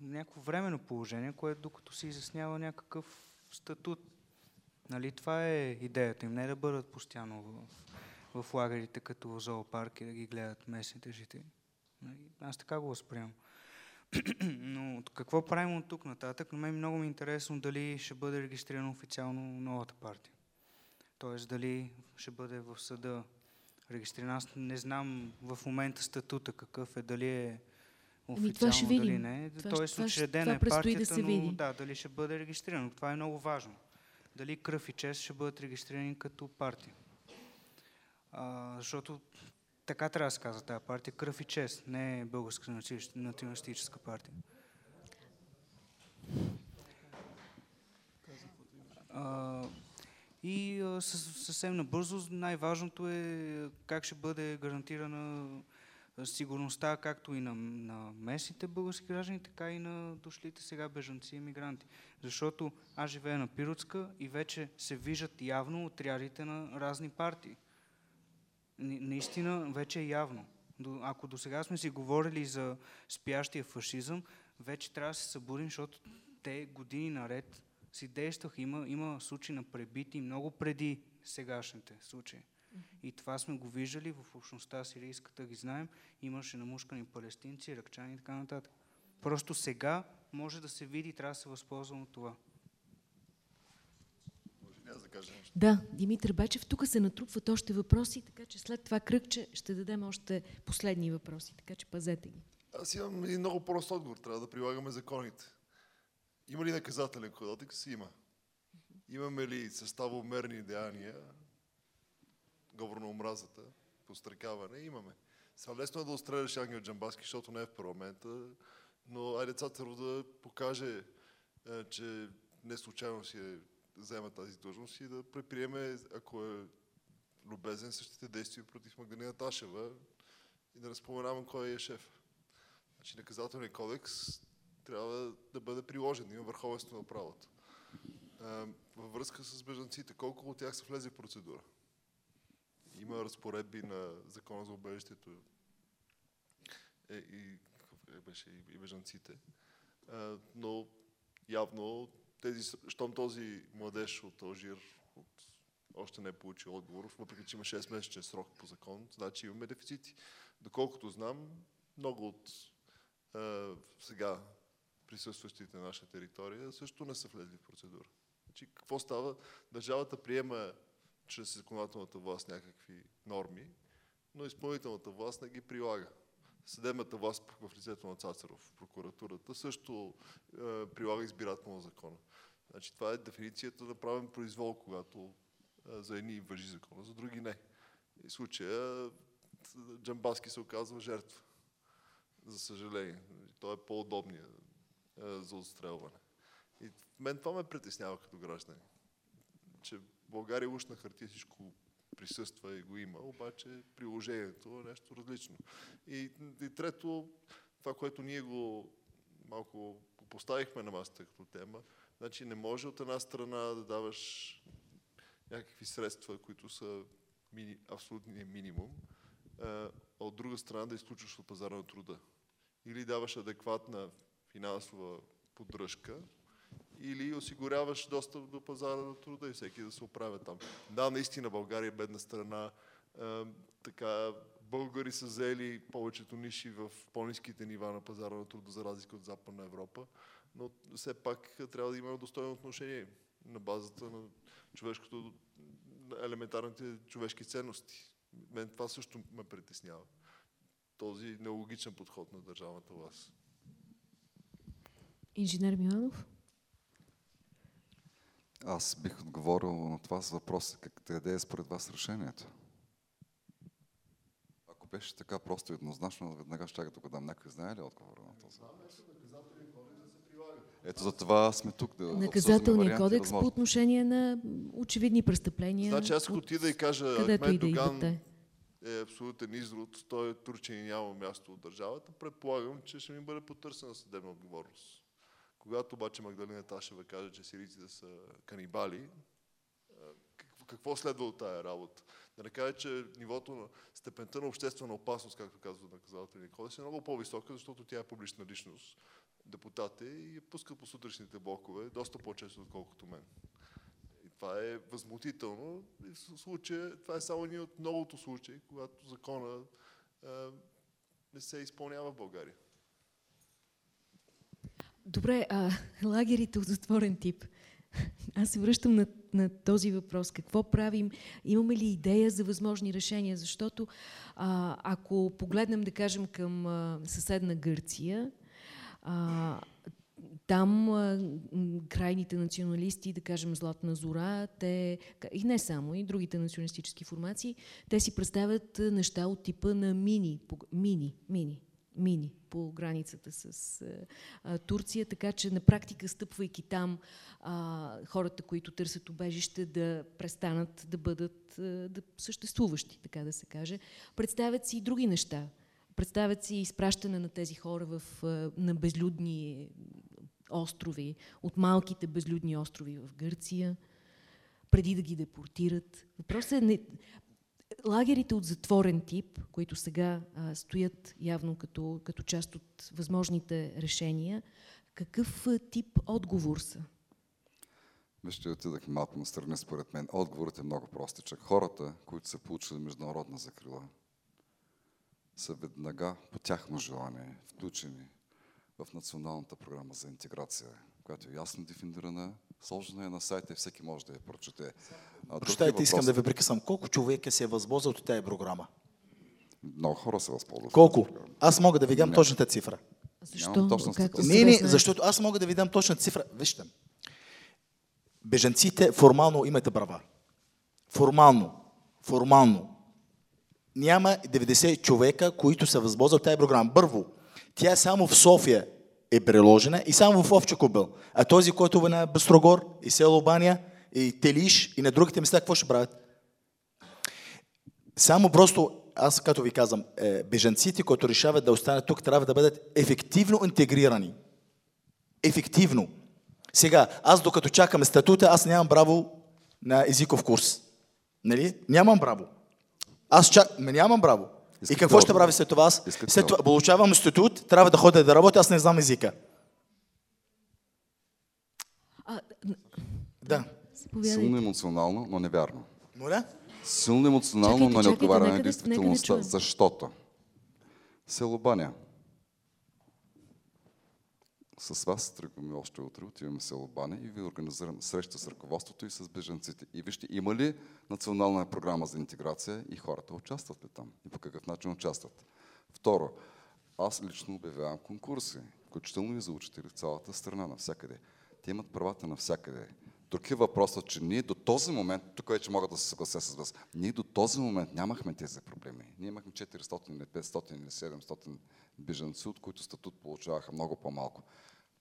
някакво временно положение, което докато се изяснява някакъв статут Нали, това е идеята им, не да бъдат постоянно в, в лагерите като в зоопарк и да ги гледат местните жители. Нали, аз така го възприемам. Но какво правим от тук нататък? На мен много ми е интересно дали ще бъде регистрирана официално новата партия. Тоест дали ще бъде в съда регистрирана. Аз не знам в момента статута какъв е, дали е официално, това ще видим. дали не. Това, Тоест учредена е партията, да се види. но да, дали ще бъде регистрирано. Това е много важно дали кръв и чест ще бъдат регистрирани като партия. А, защото така трябва да се казва тази партия. Кръв и чест, не е българска националистическа партия. А, и а, съвсем набързо най-важното е как ще бъде гарантирана сигурността както и на, на местните български граждани, така и на дошлите сега бежанци и мигранти. Защото аз живея на Пиротска и вече се виждат явно отрядите на разни партии. Наистина вече е явно. Ако до сега сме си говорили за спящия фашизъм, вече трябва да се събудим, защото те години наред си действаха. Има, има случаи на пребити много преди сегашните случаи. И това сме го виждали в общността сирийската, ги знаем. Имаше намушкани палестинци, ръкчани и така нататък. Просто сега може да се види и трябва да се възползвам от това. Да, Димитър Бачев, тук се натрупват още въпроси, така че след това кръгче ще дадем още последни въпроси, така че пазете ги. Аз имам един много прост отговор. Трябва да прилагаме законите. Има ли наказателен кодекс? Има. Имаме ли съставомерни деяния? Говор на омразата, пострекаване, имаме. Сега лесно е да отстреляш Ангел Джамбаски, защото не е в парламента, но айде Цацаров да покаже, е, че не случайно си е, взема тази длъжност и да предприеме, ако е любезен, същите действия против Магдалина Ташева и да не споменавам кой е шеф. Значи наказателният кодекс трябва да бъде приложен. Има върховенство на правото. Във връзка с бежанците, колко от тях са влезе в процедура? Има разпоредби на Закона за убежището е, и, е, беше, и, и бежанците. А, но явно тези, щом този младеж от Алжир от, още не е получил отговор, въпреки че има 6 месечен срок по закон, значи имаме дефицити. Доколкото знам, много от а, сега присъстващите на наша територия също не са влезли в процедура. Значи, какво става? Държавата приема чрез законодателната власт някакви норми, но изпълнителната власт не ги прилага. Съдебната власт в лицето на Цацаров, прокуратурата, също е, прилага избирателно закона. Значи, това е дефиницията на правен произвол, когато е, за едни въжи закона, за други не. И случая Джамбаски се оказва жертва. За съжаление. Той е по-удобният е, за отстрелване. И мен това ме притеснява като граждани. Че България уж на хартия всичко присъства и го има, обаче приложението е нещо различно. И, и трето, това, което ние го малко поставихме на масата като тема, значи не може от една страна да даваш някакви средства, които са мини, абсолютния минимум, а от друга страна да изключваш от пазара на труда. Или даваш адекватна финансова поддръжка, или осигуряваш достъп до пазара на труда и всеки да се оправя там. Да, наистина България е бедна страна. Е, така, българи са взели повечето ниши в по-низките нива на пазара на труда, за разлика от Западна Европа, но все пак трябва да има достойно отношение на базата на човешкото, на елементарните човешки ценности. Мен това също ме притеснява. Този нелогичен подход на държавната власт. Инженер Миланов? Аз бих отговорил на това с въпроса, къде е според вас решението? Ако беше така просто и еднозначно, веднага ще да го дам. Някой знае ли отговора на този въпрос? Ето за това сме тук да Наказателния кодекс по отношение на очевидни престъпления. Значи аз отида и кажа, Ахмед Доган е абсолютен изрод, той е турчен и няма място от държавата, предполагам, че ще ми бъде потърсена съдебна отговорност. Когато обаче Магдалина Ташева каже, че сирийците са канибали, какво следва от тая работа? Да не каже, че нивото на степента на обществена опасност, както казва наказателния кодекс, е много по-висока, защото тя е публична личност, депутат е и я пуска по сутрешните блокове, доста по-често, отколкото мен. И това е възмутително. И в случая, това е само един от многото случаи, когато закона е, не се изпълнява в България. Добре, а лагерите от затворен тип. Аз се връщам на, на този въпрос. Какво правим? Имаме ли идея за възможни решения? Защото а, ако погледнем, да кажем, към а, съседна Гърция, а, там а, крайните националисти, да кажем Златна Зора, те, и не само, и другите националистически формации, те си представят неща от типа на мини, мини, мини, мини по границата с а, Турция, така че на практика, стъпвайки там, а, хората, които търсят убежище, да престанат да бъдат а, да съществуващи, така да се каже. Представят си и други неща. Представят си изпращане на тези хора в, а, на безлюдни острови, от малките безлюдни острови в Гърция, преди да ги депортират. Въпросът е, не, лагерите от затворен тип, които сега а, стоят явно като, като част от възможните решения, какъв тип отговор са? Вижте, отидах малко на страни, според мен. Отговорът е много простичък. Хората, които са получили международна закрила, са веднага по тяхно желание включени в Националната програма за интеграция, която е ясно дефинирана, сложена е на сайта и всеки може да я прочете. Прощайте, искам да ви прекъсвам. Колко човека се е възползвал от тази програма? Много хора се възползват. Колко? Аз мога да ви дам точната цифра. Защо? Не, не, защото аз мога да ви дам точната цифра. Вижте, беженците формално имате права. Формално. Формално. Няма 90 човека, които са възползват от тази програма. Първо, тя е само в София е приложена и само в Овча кобил. А този, който е на Бестрогор и село Баня и Телиш и на другите места, какво ще правят? Само просто, аз като ви казвам, е, бежанците, които решават да останат тук, трябва да бъдат ефективно интегрирани. ефективно. Сега, аз докато чакаме статута, аз нямам право на езиков курс. Нали? Нямам право. Аз чак... Нямам право. И какво ще прави след това? Аз след това получавам статут, трябва да ходя да работя, аз не знам езика. А, да. Силно емоционално, но невярно. Моля? Силно емоционално, но не отговаря на действителността. Защото Баня. С вас тръгваме още утре, отиваме в село Баня и ви организирам среща с ръководството и с бежанците. И вижте, има ли национална програма за интеграция и хората участват ли там? И по какъв начин участват? Второ, аз лично обявявам конкурси, включително и за учители в цялата страна, навсякъде. Те имат правата навсякъде. Друг е въпросът, че ние до този момент, тук вече мога да се съглася с вас, ние до този момент нямахме тези проблеми. Ние имахме 400 или 500 или 700 бежанци, от които статут получаваха много по-малко.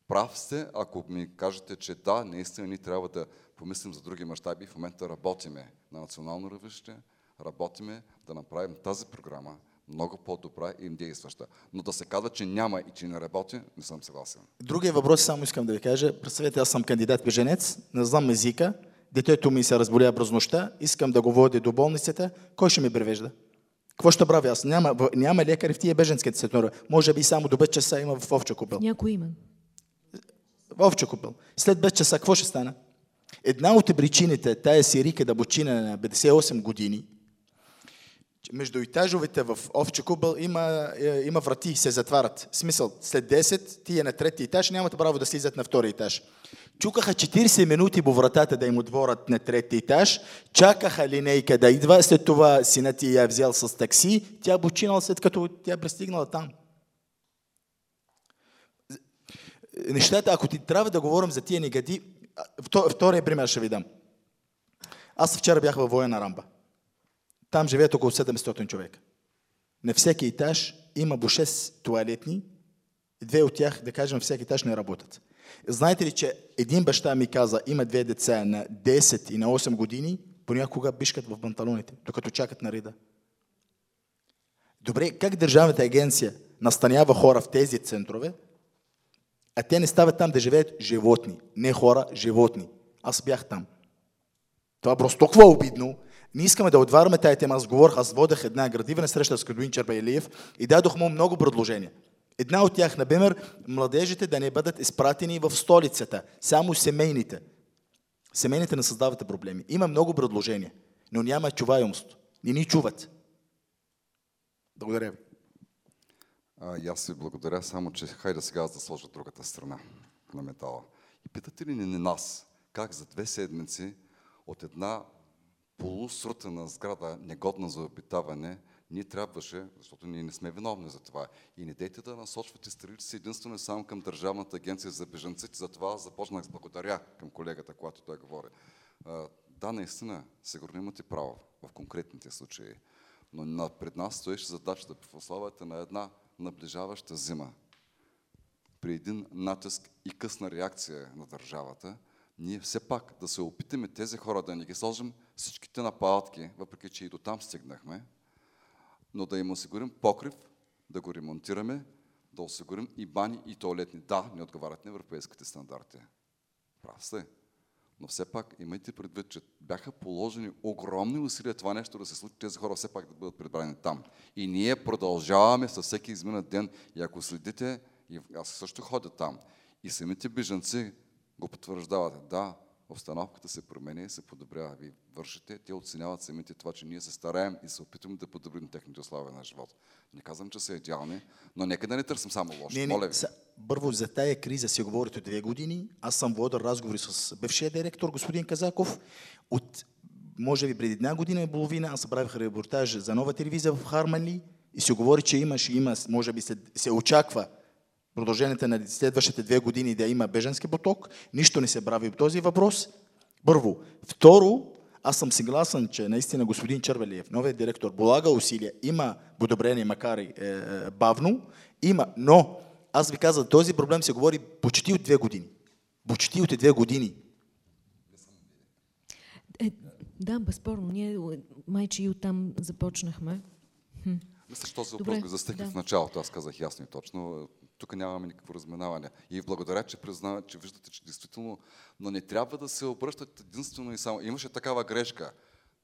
Прав сте, ако ми кажете, че да, наистина ние трябва да помислим за други мащаби. В момента работиме на национално равнище, работиме да направим тази програма, много по-добра и действаща. Но да се казва, че няма и че не работи, не съм съгласен. Другия въпрос само искам да ви кажа. Представете, аз съм кандидат беженец, не знам езика, детето ми се разболя през нощта, искам да го водя до болницата, кой ще ми превежда? Какво ще правя аз? Няма, няма лекари в тия беженските сетнора. Може би само до 5 часа има в Овча купел. Някой има. В Овча купел. След 5 часа какво ще стане? Една от причините тая сирика да бочина на 58 години между етажовете в Овче кубъл има, е, има врати, се затварят. Смисъл, след 10, тия на трети етаж нямат право да слизат на втори етаж. Чукаха 40 минути по вратата да им отворят на трети етаж, чакаха линейка да идва, след това синът я взел с такси, тя починала след като тя пристигнала там. Нещата, ако ти трябва да говорим за тия негатив, втория пример ще ви дам. Аз вчера бях във военна рамба. Там живеят около 700 човека. На всеки етаж има по 6 туалетни, две от тях, да кажем, всеки етаж не работят. Знаете ли, че един баща ми каза, има две деца на 10 и на 8 години, понякога бишкат в панталоните, докато чакат на рида. Добре, как Държавната агенция настанява хора в тези центрове, а те не стават там да живеят животни. Не хора, животни. Аз бях там. Това просто толкова обидно. Не искаме да отваряме тази тема. Аз говорих, аз водех една градивна среща с Кадуин Чербайлиев и дадох му много предложения. Една от тях, например, младежите да не бъдат изпратени в столицата, само семейните. Семейните не създават проблеми. Има много предложения, но няма чуваемост. Не ни чуват. Благодаря ви. А, и аз ви благодаря, само че хайде сега да сложа другата страна на метала. И питате ли ни нас, как за две седмици от една полусрутена сграда, негодна за обитаване, ние трябваше, защото ние не сме виновни за това. И не дейте да насочвате стрелите си единствено само към Държавната агенция за бежанците. Затова започнах с благодаря към колегата, когато той говори. Да, наистина, сигурно имате право в конкретните случаи. Но пред нас стоеше задачата в условията на една наближаваща зима. При един натиск и късна реакция на държавата, ние все пак да се опитаме тези хора да не ги сложим всичките на палатки, въпреки че и до там стигнахме, но да им осигурим покрив, да го ремонтираме, да осигурим и бани, и туалетни. Да, не отговарят на европейските стандарти. Прав сте. Но все пак имайте предвид, че бяха положени огромни усилия това нещо да се случи, тези хора все пак да бъдат прибрани там. И ние продължаваме със всеки изминат ден. И ако следите, и аз също ходя там, и самите бежанци го потвърждават. Да, обстановката се променя и се подобрява. Вие вършите, те оценяват самите това, че ние се стараем и се опитваме да подобрим техните условия на живот. Не казвам, че са идеални, но нека да не търсим само лошо. Не, не, Моля ви. Първо, за тая криза си говорите две години. Аз съм водил разговори с бившия директор, господин Казаков. От, може би преди една година и половина, аз правих репортаж за нова телевизия в Харманли и се говори, че има, ще има, може би се, се очаква продължението на следващите две години да има беженски поток. Нищо не се прави по този въпрос. Първо. Второ, аз съм съгласен, че наистина господин Червелиев, новият директор, полага усилия, има подобрение, макар и е, е, бавно, има, но аз ви казвам, този проблем се говори почти от две години. Почти от две години. Е, да, безспорно. Ние майче и оттам започнахме. Хм. Мисля, че този въпрос го застъпих да. в началото. Аз казах ясно и точно. Тук нямаме никакво разминаване. И благодаря, че признавате, че виждате, че действително, но не трябва да се обръщат единствено и само. Имаше такава грешка.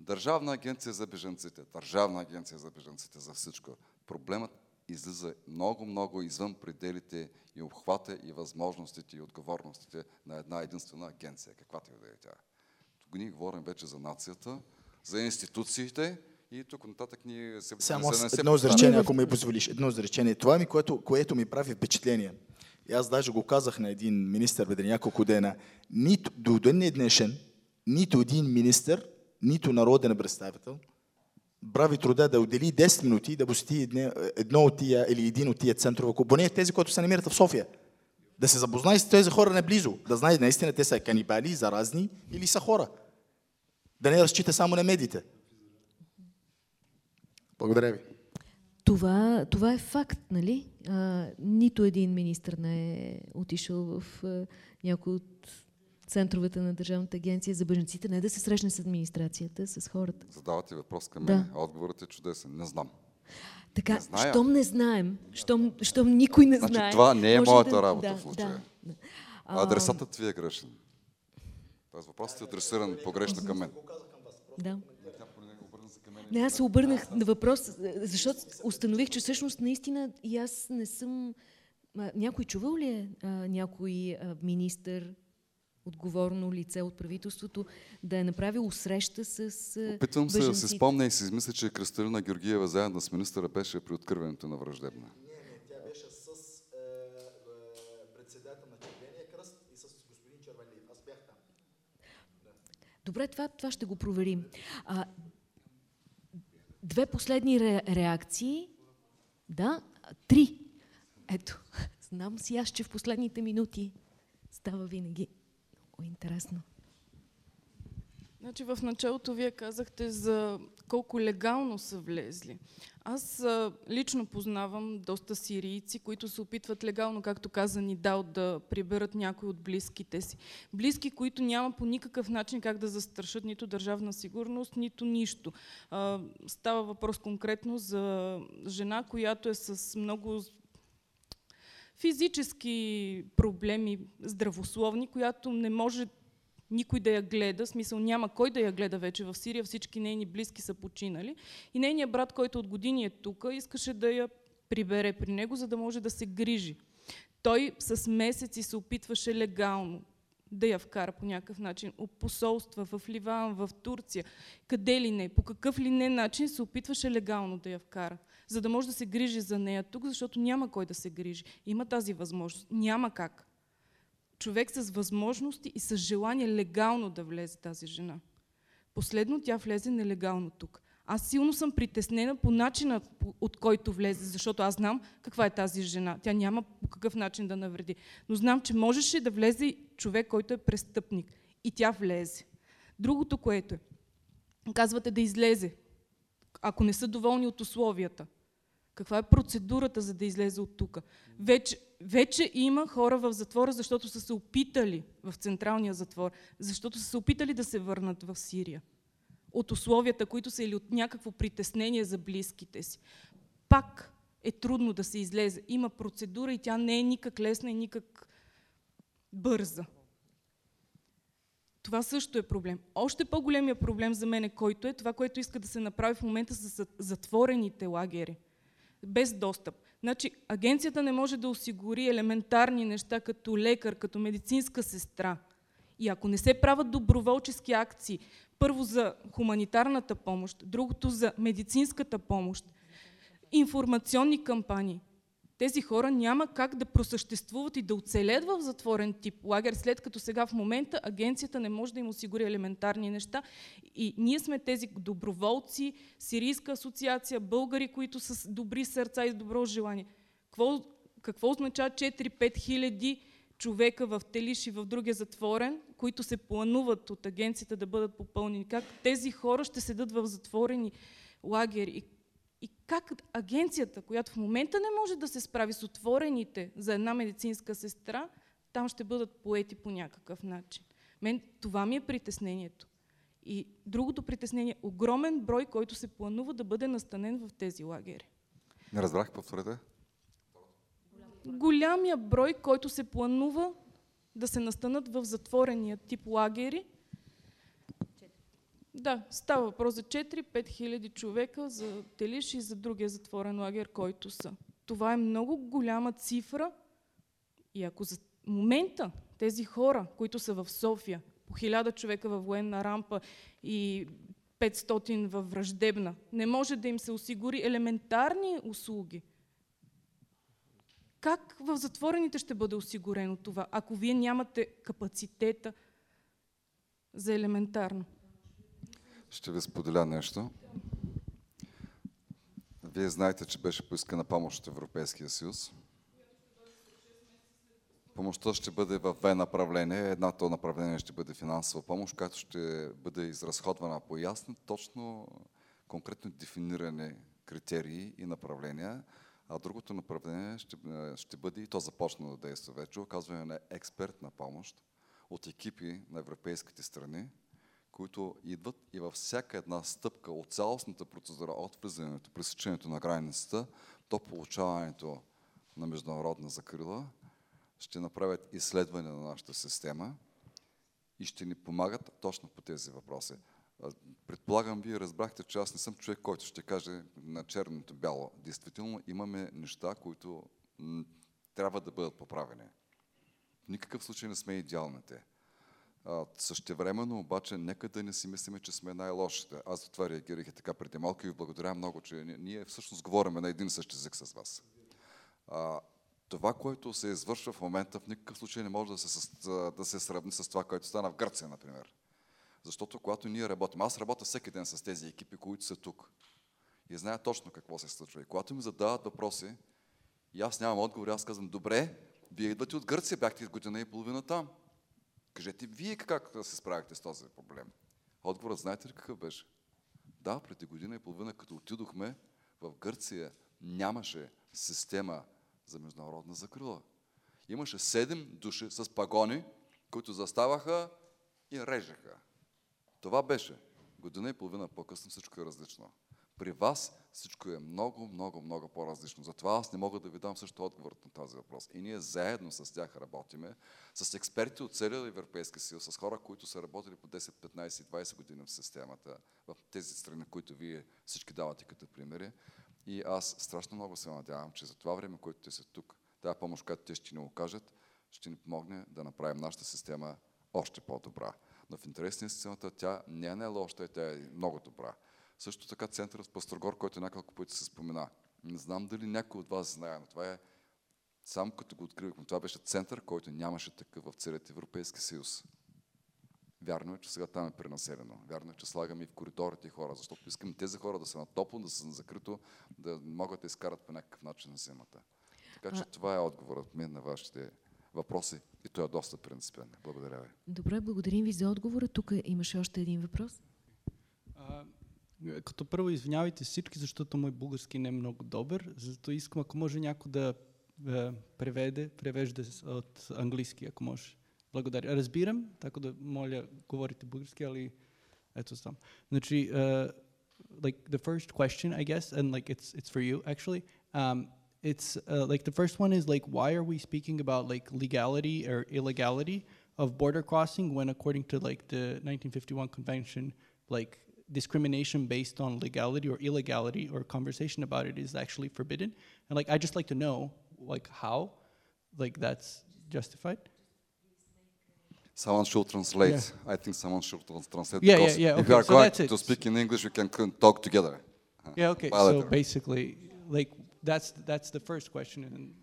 Държавна агенция за беженците, Държавна агенция за беженците за всичко. Проблемът излиза много, много извън пределите и обхвата и възможностите и отговорностите на една единствена агенция, каквато и да е тя. Тук ние говорим вече за нацията, за институциите и тук нататък ние се... Само се, едно изречение, ако ми позволиш, едно изречение. Това ми, което, което ми прави впечатление. И аз даже го казах на един министр преди няколко дена. Нито, до ден днешен, нито един министр, нито народен представител, прави труда да отдели 10 минути да посети едно от тия или един от тия центрове, поне тези, които се намират в София. Да се запознае с тези хора наблизо, да знае наистина те са канибали, заразни или са хора. Да не разчита само на медиите. Благодаря ви. Това, това е факт, нали? А, нито един министр не е отишъл в а, някой от центровете на Държавната агенция за бъженците, не да се срещне с администрацията, с хората. Задавате въпрос към мен, а отговорът е чудесен. Не знам. Така, не щом не знаем, щом, щом никой не значи, знае... това не е моята да, работа да, в случая. Да, да. Адресатът ви е грешен. Тоест въпросът е адресиран погрешно към мен. Да. Не, аз се обърнах на въпрос, защото установих, че всъщност наистина и аз не съм... Някой чувал ли е а, някой а, министър, отговорно лице от правителството, да е направил среща с Опитвам се да си спомня и си измисля, че Кристалина Георгиева заедно с министъра беше при откриването на враждебна. Не, не, тя беше с е, е, председател на Червения кръст и с господин Червенлиев. Аз бях там. Да. Добре, това, това ще го проверим. А, две последни ре, реакции. Да, три. Ето, знам си аз, че в последните минути става винаги много интересно. Значи в началото вие казахте за колко легално са влезли. Аз а, лично познавам доста сирийци, които се опитват легално, както каза Нидал, да приберат някой от близките си. Близки, които няма по никакъв начин как да застрашат нито държавна сигурност, нито нищо. А, става въпрос конкретно за жена, която е с много физически проблеми, здравословни, която не може никой да я гледа, смисъл няма кой да я гледа вече в Сирия, всички нейни близки са починали. И нейният брат, който от години е тук, искаше да я прибере при него, за да може да се грижи. Той с месеци се опитваше легално да я вкара по някакъв начин. От посолства в Ливан, в Турция, къде ли не, по какъв ли не начин се опитваше легално да я вкара за да може да се грижи за нея тук, защото няма кой да се грижи. Има тази възможност. Няма как. Човек с възможности и с желание легално да влезе тази жена. Последно тя влезе нелегално тук. Аз силно съм притеснена по начина, от който влезе, защото аз знам каква е тази жена. Тя няма по какъв начин да навреди. Но знам, че можеше да влезе човек, който е престъпник. И тя влезе. Другото, което е, казвате да излезе, ако не са доволни от условията. Каква е процедурата, за да излезе от тук? Вече, вече има хора в затвора, защото са се опитали в централния затвор, защото са се опитали да се върнат в Сирия. От условията, които са или от някакво притеснение за близките си. Пак е трудно да се излезе. Има процедура и тя не е никак лесна и никак бърза. Това също е проблем. Още по-големия проблем за мен е който е това, което иска да се направи в момента с затворените лагери – без достъп. Значи, агенцията не може да осигури елементарни неща като лекар, като медицинска сестра. И ако не се правят доброволчески акции, първо за хуманитарната помощ, другото за медицинската помощ, информационни кампании, тези хора няма как да просъществуват и да оцелят в затворен тип лагер, след като сега в момента агенцията не може да им осигури елементарни неща. И ние сме тези доброволци, Сирийска асоциация, българи, които са добри сърца и добро желание. Какво, какво означава 4-5 хиляди човека в Телиш и в другия затворен, които се плануват от агенцията да бъдат попълнени? Как тези хора ще седат в затворени лагери? Как агенцията, която в момента не може да се справи с отворените за една медицинска сестра, там ще бъдат поети по някакъв начин. Мен това ми е притеснението. И другото притеснение, огромен брой, който се планува да бъде настанен в тези лагери. Не разбрах, повторете. Голямия брой, който се планува да се настанат в затворения тип лагери. Да, става въпрос за 4-5 хиляди човека за Телиш и за другия затворен лагер, който са. Това е много голяма цифра и ако за момента тези хора, които са в София, по 1000 човека във военна рампа и 500 във враждебна, не може да им се осигури елементарни услуги, как в затворените ще бъде осигурено това, ако вие нямате капацитета за елементарно? Ще ви споделя нещо. Вие знаете, че беше поискана помощ от Европейския съюз. Помощта ще бъде в две направления. Едното направление ще бъде финансова помощ, която ще бъде изразходвана по ясни, точно, конкретно дефинирани критерии и направления. А другото направление ще, ще бъде, и то започна да действа вече, оказване на експертна помощ от екипи на европейските страни, които идват и във всяка една стъпка от цялостната процедура, от влизането, пресечението на границата до получаването на международна закрила, ще направят изследване на нашата система и ще ни помагат точно по тези въпроси. Предполагам, вие разбрахте, че аз не съм човек, който ще каже на черното бяло. Действително имаме неща, които трябва да бъдат поправени. В никакъв случай не сме идеалните. Същевременно обаче нека да не си мислиме, че сме най-лошите. Аз за това реагирах и така преди малко и ви благодаря много, че ние всъщност говорим на един същи език с вас. А, това, което се извършва в момента, в никакъв случай не може да се, да се сравни с това, което стана в Гърция, например. Защото когато ние работим, аз работя всеки ден с тези екипи, които са тук и знаят точно какво се случва. И когато ми задават въпроси, и аз нямам отговор, аз казвам, добре, вие идвате от Гърция, бяхте година и половина там. Кажете вие как да се справихте с този проблем. Отговорът знаете ли какъв беше? Да, преди година и половина, като отидохме в Гърция, нямаше система за международна закрила. Имаше седем души с пагони, които заставаха и режеха. Това беше. Година и половина по-късно всичко е различно. При вас всичко е много, много, много по-различно. Затова аз не мога да ви дам също отговор на този въпрос. И ние заедно с тях работиме, с експерти от целия Европейски съюз, с хора, които са работили по 10, 15, 20 години в системата, в тези страни, които вие всички давате като примери. И аз страшно много се надявам, че за това време, което те са тук, тази помощ, която те ще ни окажат, ще ни помогне да направим нашата система още по-добра. Но в интерес на истината тя не е лоша, тя е много добра. Също така центърът в Пастрогор, който няколко пъти се спомена. Не знам дали някой от вас знае, но това е само като го откривахме. Това беше център, който нямаше такъв в целият Европейски съюз. Вярно е, че сега там е пренаселено. Вярно е, че слагаме и в коридорите хора, защото искаме тези хора да са на топло, да са на закрито, да могат да изкарат по някакъв начин на зимата. Така че а... това е отговорът мен на вашите въпроси и той е доста принципен. Благодаря ви. Добре, благодарим ви за отговора. Тук имаше още един въпрос. А, като първо извинявайте всички, защото мой български не е много добър, зато искам, ако може някой да е, преведе, превежда от английски, ако може. Благодаря. Разбирам, така да моля, говорите български, али ето сам. Значи, uh, like the first question, I guess, and like it's it's for you actually. Um, it's uh, like the first one is like why are we speaking about like legality or illegality of border crossing when according to like the 1951 convention like discrimination based on legality or illegality or conversation about it is actually forbidden and like i just like to know like how like that's justified Someone should translate. Yeah. I think someone should translate. Yeah, yeah, yeah. Okay. If you are so going to speak in English, we can talk together. Yeah, okay. So basically, like that's that's the first question. And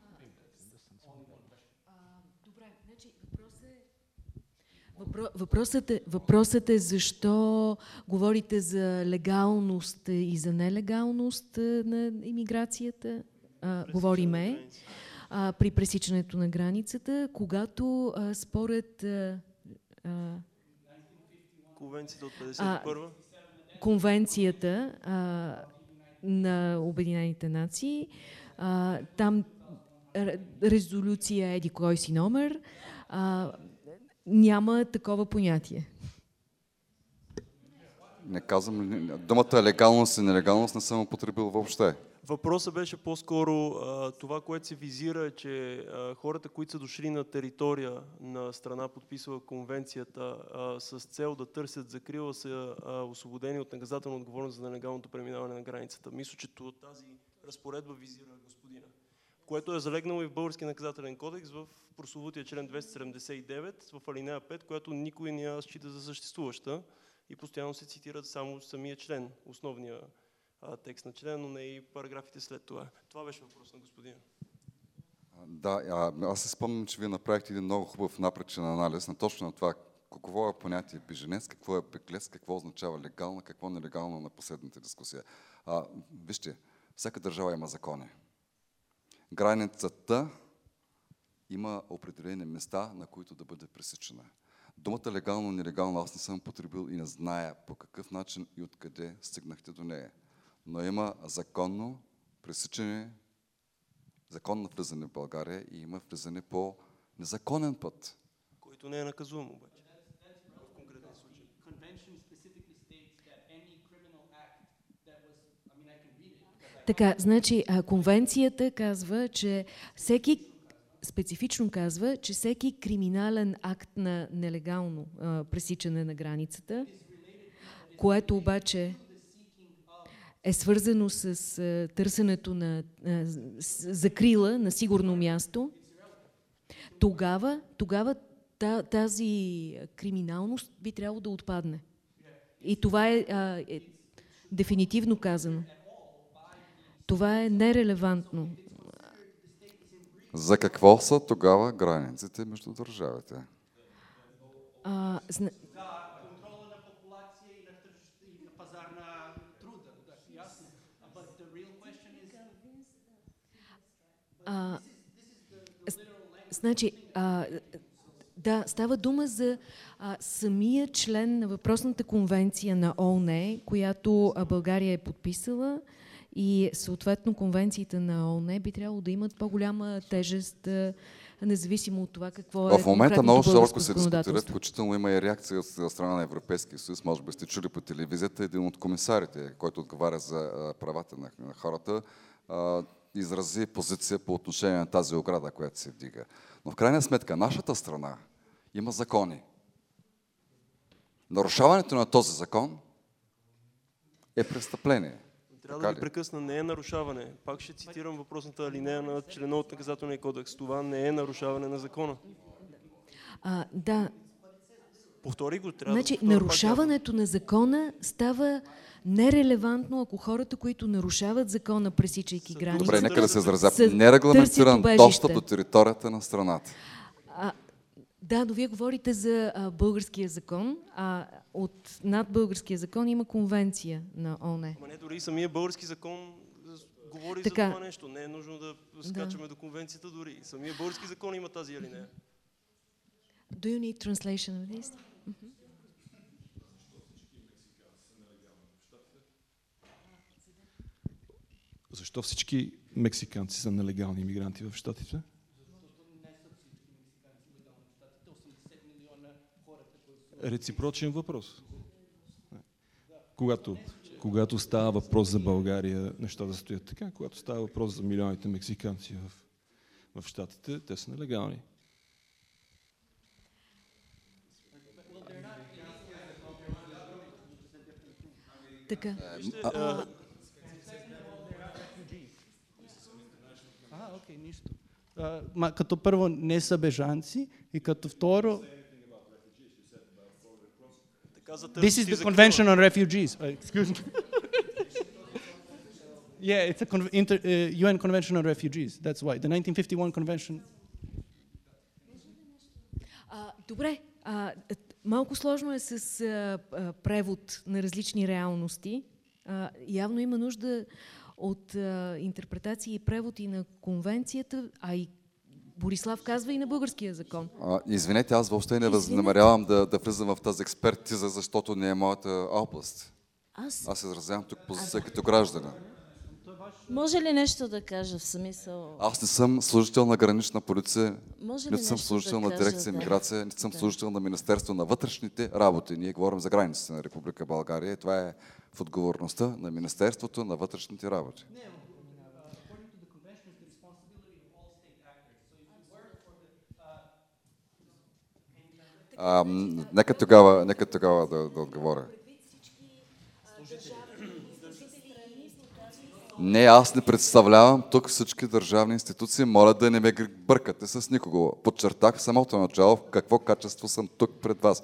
Въпросът е, въпросът е защо говорите за легалност и за нелегалност на иммиграцията. А, говориме а, при пресичането на границата, когато а, според... А, Конвенцията от 51 Конвенцията а, на Обединените нации, а, там резолюция еди кой си номер, а, няма такова понятие. Не казвам, думата легалност и нелегалност не съм употребил въобще. Въпросът беше по-скоро това, което се визира е, че а, хората, които са дошли на територия на страна, подписала конвенцията а, с цел да търсят закрила, са а, освободени от наказателна отговорност за нелегалното преминаване на границата. Мисля, че тази разпоредба визира господина, което е залегнало и в Български наказателен кодекс в прословутия член 279 в алинея 5, която никой не счита за съществуваща и постоянно се цитират само самия член, основния текст на член, но не и параграфите след това. Това беше въпрос на господин. Да, аз се спомням, че вие направихте един много хубав напречен анализ на точно на това какво е понятие беженец, какво е беглец, какво означава легално, какво нелегално на последната дискусия. А, вижте, всяка държава има закони. Границата има определени места, на които да бъде пресичана. Думата легално, нелегално аз не съм потребил и не зная по какъв начин и откъде стигнахте до нея но има законно пресичане, законно влизане в България и има влизане по незаконен път. Който не е наказуем обаче. Така, значи, конвенцията казва, че всеки специфично казва, че всеки криминален акт на нелегално а, пресичане на границата, което обаче е свързано с а, търсенето на а, закрила на сигурно място, тогава, тогава тази криминалност би трябвало да отпадне. И това е, а, е дефинитивно казано. Това е нерелевантно. За какво са тогава границите между държавите? А, зна... А, значи, а, да, става дума за а, самия член на въпросната конвенция на ООН, която а, България е подписала и съответно конвенциите на ООН би трябвало да имат по-голяма тежест, а, независимо от това какво е В момента много широко се дискутира, включително има и реакция от страна на Европейския съюз, може би сте чули по телевизията, един от комисарите, който отговаря за правата на хората, изрази позиция по отношение на тази ограда, която се вдига. Но в крайна сметка, нашата страна има закони. Нарушаването на този закон е престъпление. Трябва така да ви прекъсна, не е нарушаване. Пак ще цитирам въпросната алинея на члена от наказателния кодекс. Това не е нарушаване на закона. А, да. Повтори го, трябва значи, да нарушаването на закона става нерелевантно, ако хората, които нарушават закона, пресичайки границата... Добре, нека да се изразя. Нерегламентиран достъп до територията на страната. А, да, но вие говорите за а, българския закон, а от над българския закон има конвенция на ОНЕ. Ама не, дори самия български закон говори така, за това нещо. Не е нужно да скачаме да. до конвенцията дори. Самия български закон има тази алинея. Do you need translation of this? Mm-hmm. Защо всички мексиканци са нелегални иммигранти в Штатите? Реципрочен въпрос. Когато, когато става въпрос за България, нещата стоят така. Когато става въпрос за милионите мексиканци в, в Штатите, те са нелегални. Така. А, окей, нищо. Uh, като първо не са бежанци и като второ... This is the Convention on Refugees. Uh, excuse me. yeah, it's a con inter uh, UN Convention on Refugees. That's why. The 1951 Convention. Uh, добре. Uh, малко сложно е с uh, превод на различни реалности. Uh, явно има нужда от а, интерпретация и превод и на конвенцията, а и Борислав казва и на българския закон. А, извинете, аз въобще не възнамерявам да, да влизам в тази експертиза, защото не е моята област. Аз, аз изразявам тук позиция като гражданин. Може ли нещо да кажа в смисъл? Аз не съм служител на гранична полиция, не съм служител да на дирекция да. миграция, не съм да. служител на Министерство на вътрешните работи. Ние говорим за границите на Република България. Това е в отговорността на Министерството на вътрешните работи. А, нека тогава, нека тогава да, да отговоря. Не, аз не представлявам тук всички държавни институции. Моля да не ме бъркате с никого. Подчертах в самото начало в какво качество съм тук пред вас.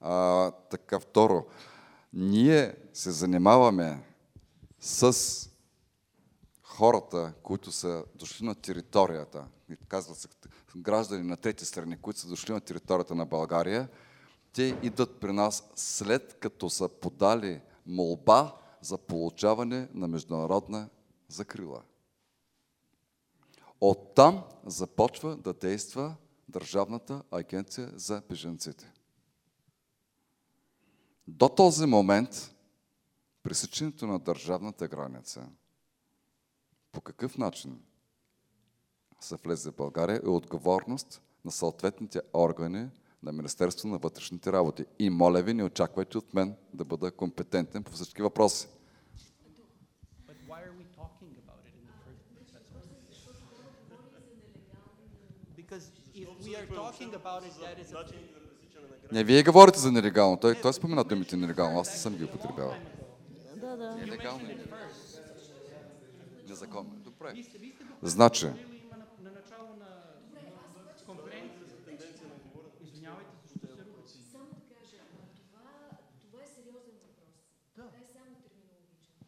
А, така, второ, ние се занимаваме с хората, които са дошли на територията, казват се граждани на трети страни, които са дошли на територията на България, те идват при нас след като са подали молба за получаване на международна закрила. Оттам започва да действа Държавната агенция за беженците. До този момент пресичането на държавната граница по какъв начин са влезе в България е отговорност на съответните органи на Министерство на вътрешните работи. И моля ви, не очаквайте от мен да бъда компетентен по всички въпроси. Не, вие говорите за нелегално. Той, той спомена думите нелегално. Аз не съм ги употребявал. Да, да. Нелегално и незаконно. Добре. Значи, Очевидно. няма да можем да го изчерпим, но е важно, че констатираме тази, това разминаване в възприятието. I'm saying that this is important question. Благодаря. но това може би, може да направим като отделна тема, нали, на дебат, защото сега вървим към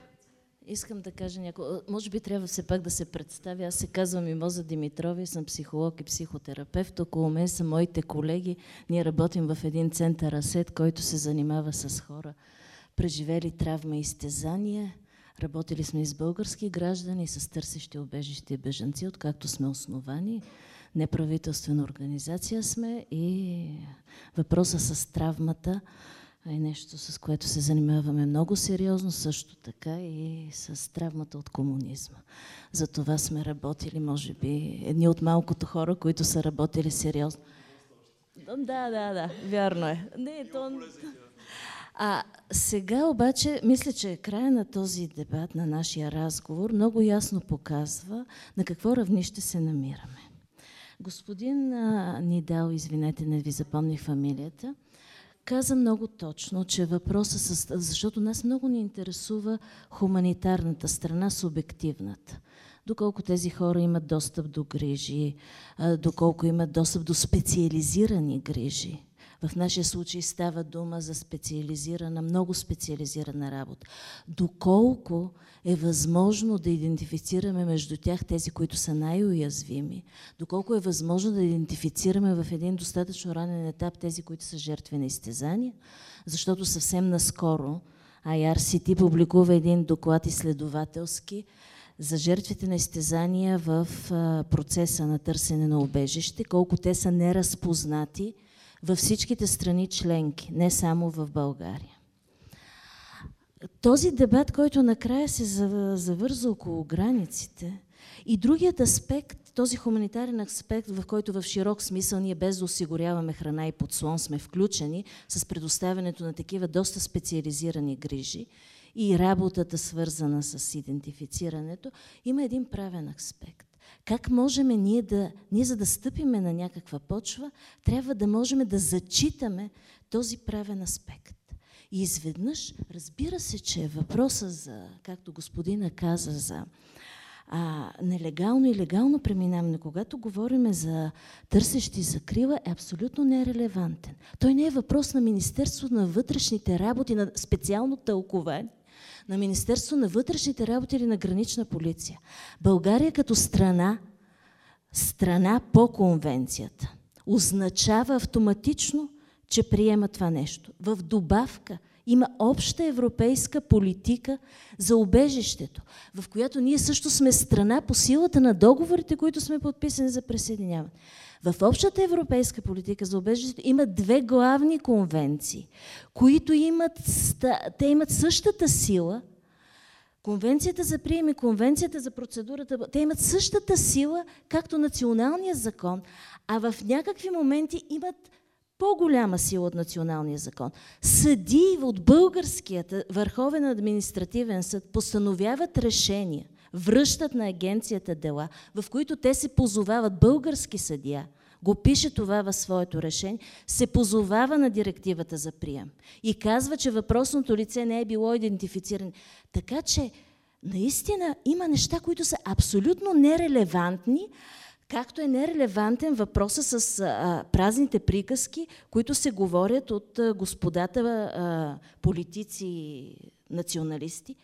Искам да кажа няколко. Може би трябва все пак да се представя. Аз се казвам Мимоза Димитрова съм психолог и психотерапевт. Около мен са моите колеги. Ние работим в един център АСЕТ, който се занимава с хора, преживели травма и изтезания. Работили сме и с български граждани, с търсещи обежище и бежанци, откакто сме основани. Неправителствена организация сме и въпроса с травмата е нещо, с което се занимаваме много сериозно, също така и с травмата от комунизма. За това сме работили, може би, едни от малкото хора, които са работили сериозно. Да, да, да, вярно е. Не, то... А сега обаче, мисля, че края на този дебат, на нашия разговор, много ясно показва на какво равнище се намираме. Господин а, Нидал, извинете, не ви запомних фамилията, каза много точно, че въпроса с... Защото нас много ни интересува хуманитарната страна, субективната. Доколко тези хора имат достъп до грижи, доколко имат достъп до специализирани грижи. В нашия случай става дума за специализирана, много специализирана работа. Доколко е възможно да идентифицираме между тях тези, които са най-уязвими, доколко е възможно да идентифицираме в един достатъчно ранен етап тези, които са жертви на изтезания, защото съвсем наскоро IRCT публикува един доклад изследователски за жертвите на изтезания в процеса на търсене на убежище, колко те са неразпознати във всичките страни членки, не само в България. Този дебат, който накрая се завърза около границите, и другият аспект, този хуманитарен аспект, в който в широк смисъл ние без да осигуряваме храна и подслон сме включени с предоставянето на такива доста специализирани грижи и работата свързана с идентифицирането, има един правен аспект. Как можем ние да, ние за да стъпиме на някаква почва, трябва да можем да зачитаме този правен аспект. И изведнъж, разбира се, че въпроса за, както господина каза, за а, нелегално и легално преминаване, когато говорим за търсещи закрила, е абсолютно нерелевантен. Той не е въпрос на Министерство на вътрешните работи, на специално тълкование, на Министерство на вътрешните работи или на гранична полиция. България като страна, страна по конвенцията, означава автоматично, че приема това нещо. В добавка има обща европейска политика за убежището, в която ние също сме страна по силата на договорите, които сме подписани за присъединяване. В общата европейска политика за убежището има две главни конвенции, които имат, те имат същата сила, Конвенцията за прием и конвенцията за процедурата, те имат същата сила, както националния закон, а в някакви моменти имат по-голяма сила от националния закон. Съдии от българският Върховен административен съд постановяват решения, връщат на агенцията дела, в които те се позовават български съдия, го пише това в своето решение, се позовава на директивата за прием и казва, че въпросното лице не е било идентифицирано. Така че, наистина има неща, които са абсолютно нерелевантни, както е нерелевантен въпроса с а, празните приказки, които се говорят от а, господата а, политици, националисти.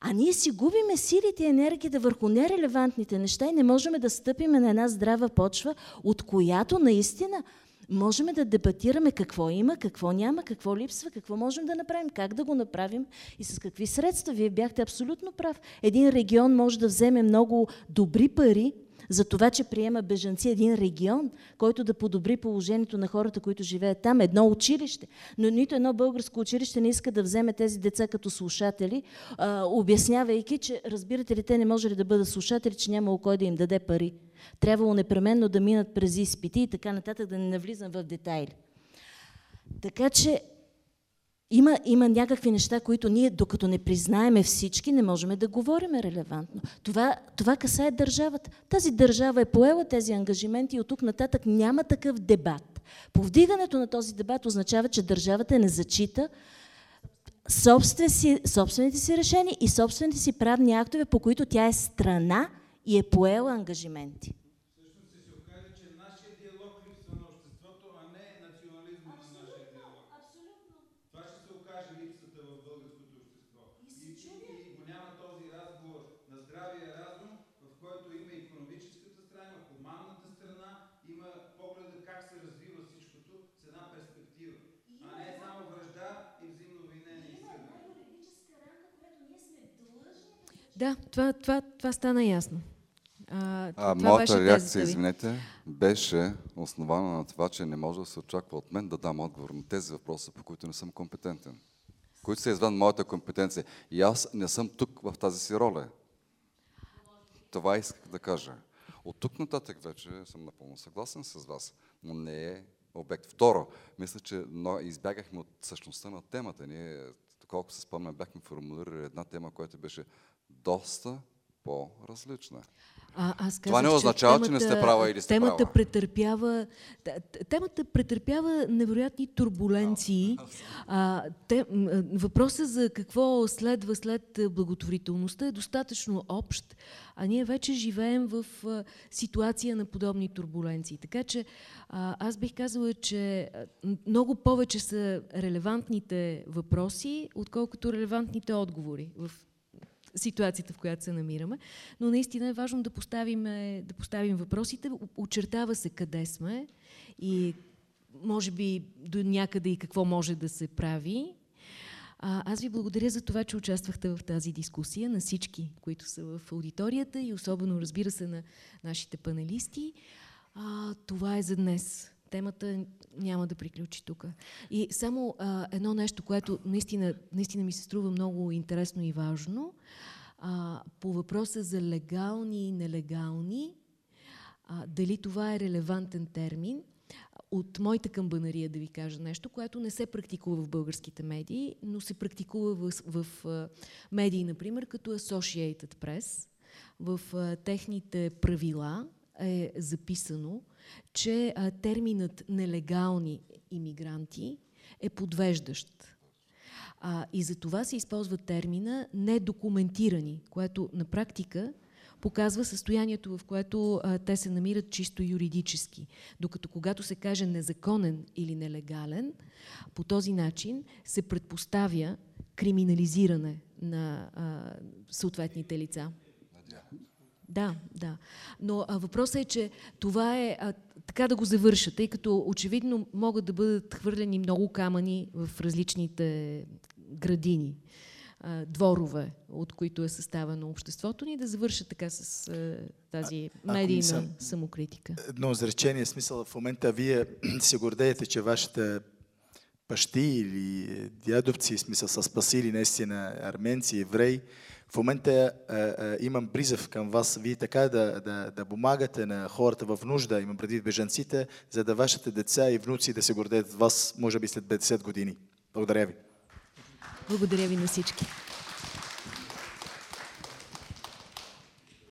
А ние си губиме силите и енергията върху нерелевантните неща и не можем да стъпим на една здрава почва, от която наистина можем да дебатираме какво има, какво няма, какво липсва, какво можем да направим, как да го направим и с какви средства. Вие бяхте абсолютно прав. Един регион може да вземе много добри пари, за това, че приема бежанци един регион, който да подобри положението на хората, които живеят там, едно училище. Но нито едно българско училище не иска да вземе тези деца като слушатели, обяснявайки, че разбирате ли, те не може ли да бъдат слушатели, че няма кой да им даде пари. Трябвало непременно да минат през изпити и така нататък, да не навлизам в детайли. Така че има, има някакви неща, които ние, докато не признаеме всички, не можем да говорим релевантно. Това, това касае държавата. Тази държава е поела тези ангажименти и от тук нататък няма такъв дебат. Повдигането на този дебат означава, че държавата не зачита си, собствените си решения и собствените си правни актове, по които тя е страна и е поела ангажименти. Да, това, това, това стана ясно. А, а това моята реакция, извинете, беше основана на това, че не може да се очаква от мен да дам отговор на тези въпроси, по които не съм компетентен. Които са извън моята компетенция. И аз не съм тук в тази си роля. Това исках да кажа. От тук нататък вече съм напълно съгласен с вас, но не е обект. Второ, мисля, че но избягахме от същността на темата. Ние, колко се спомням, бяхме формулирали една тема, която беше доста по-различна. А, аз казах, Това не означава, че, темата, че не сте права или сте темата права. Претърпява, темата претърпява невероятни турбуленции. А, те, въпросът за какво следва след благотворителността е достатъчно общ, а ние вече живеем в ситуация на подобни турбуленции. Така че а, аз бих казала, че много повече са релевантните въпроси, отколкото релевантните отговори в ситуацията, в която се намираме. Но наистина е важно да поставим, да поставим въпросите. Очертава се къде сме и може би до някъде и какво може да се прави. А, аз ви благодаря за това, че участвахте в тази дискусия, на всички, които са в аудиторията и особено, разбира се, на нашите панелисти. А, това е за днес темата няма да приключи тук. И само а, едно нещо, което наистина, наистина ми се струва много интересно и важно. А, по въпроса за легални и нелегални, а, дали това е релевантен термин, от моята камбанария да ви кажа нещо, което не се практикува в българските медии, но се практикува в, в, медии, например, като Associated Press. В а, техните правила е записано, че а, терминът нелегални иммигранти е подвеждащ. А, и за това се използва термина недокументирани, което на практика показва състоянието, в което а, те се намират чисто юридически. Докато когато се каже незаконен или нелегален, по този начин се предпоставя криминализиране на а, съответните лица. Да, да. Но а, въпросът е, че това е а, така да го завърша, тъй като очевидно могат да бъдат хвърлени много камъни в различните градини, а, дворове, от които е съставено обществото ни, да завърша така с а, тази а, медийна съм, самокритика. Едно изречение, смисъл в момента вие се гордеете, че вашата бащи или дядовци, смисъл са спасили наистина арменци, евреи. В момента а, а, имам призъв към вас, вие така да, да, да помагате на хората в нужда, имам преди бежанците, за да вашите деца и внуци да се гордеят вас, може би след 50 години. Благодаря ви. Благодаря ви на всички.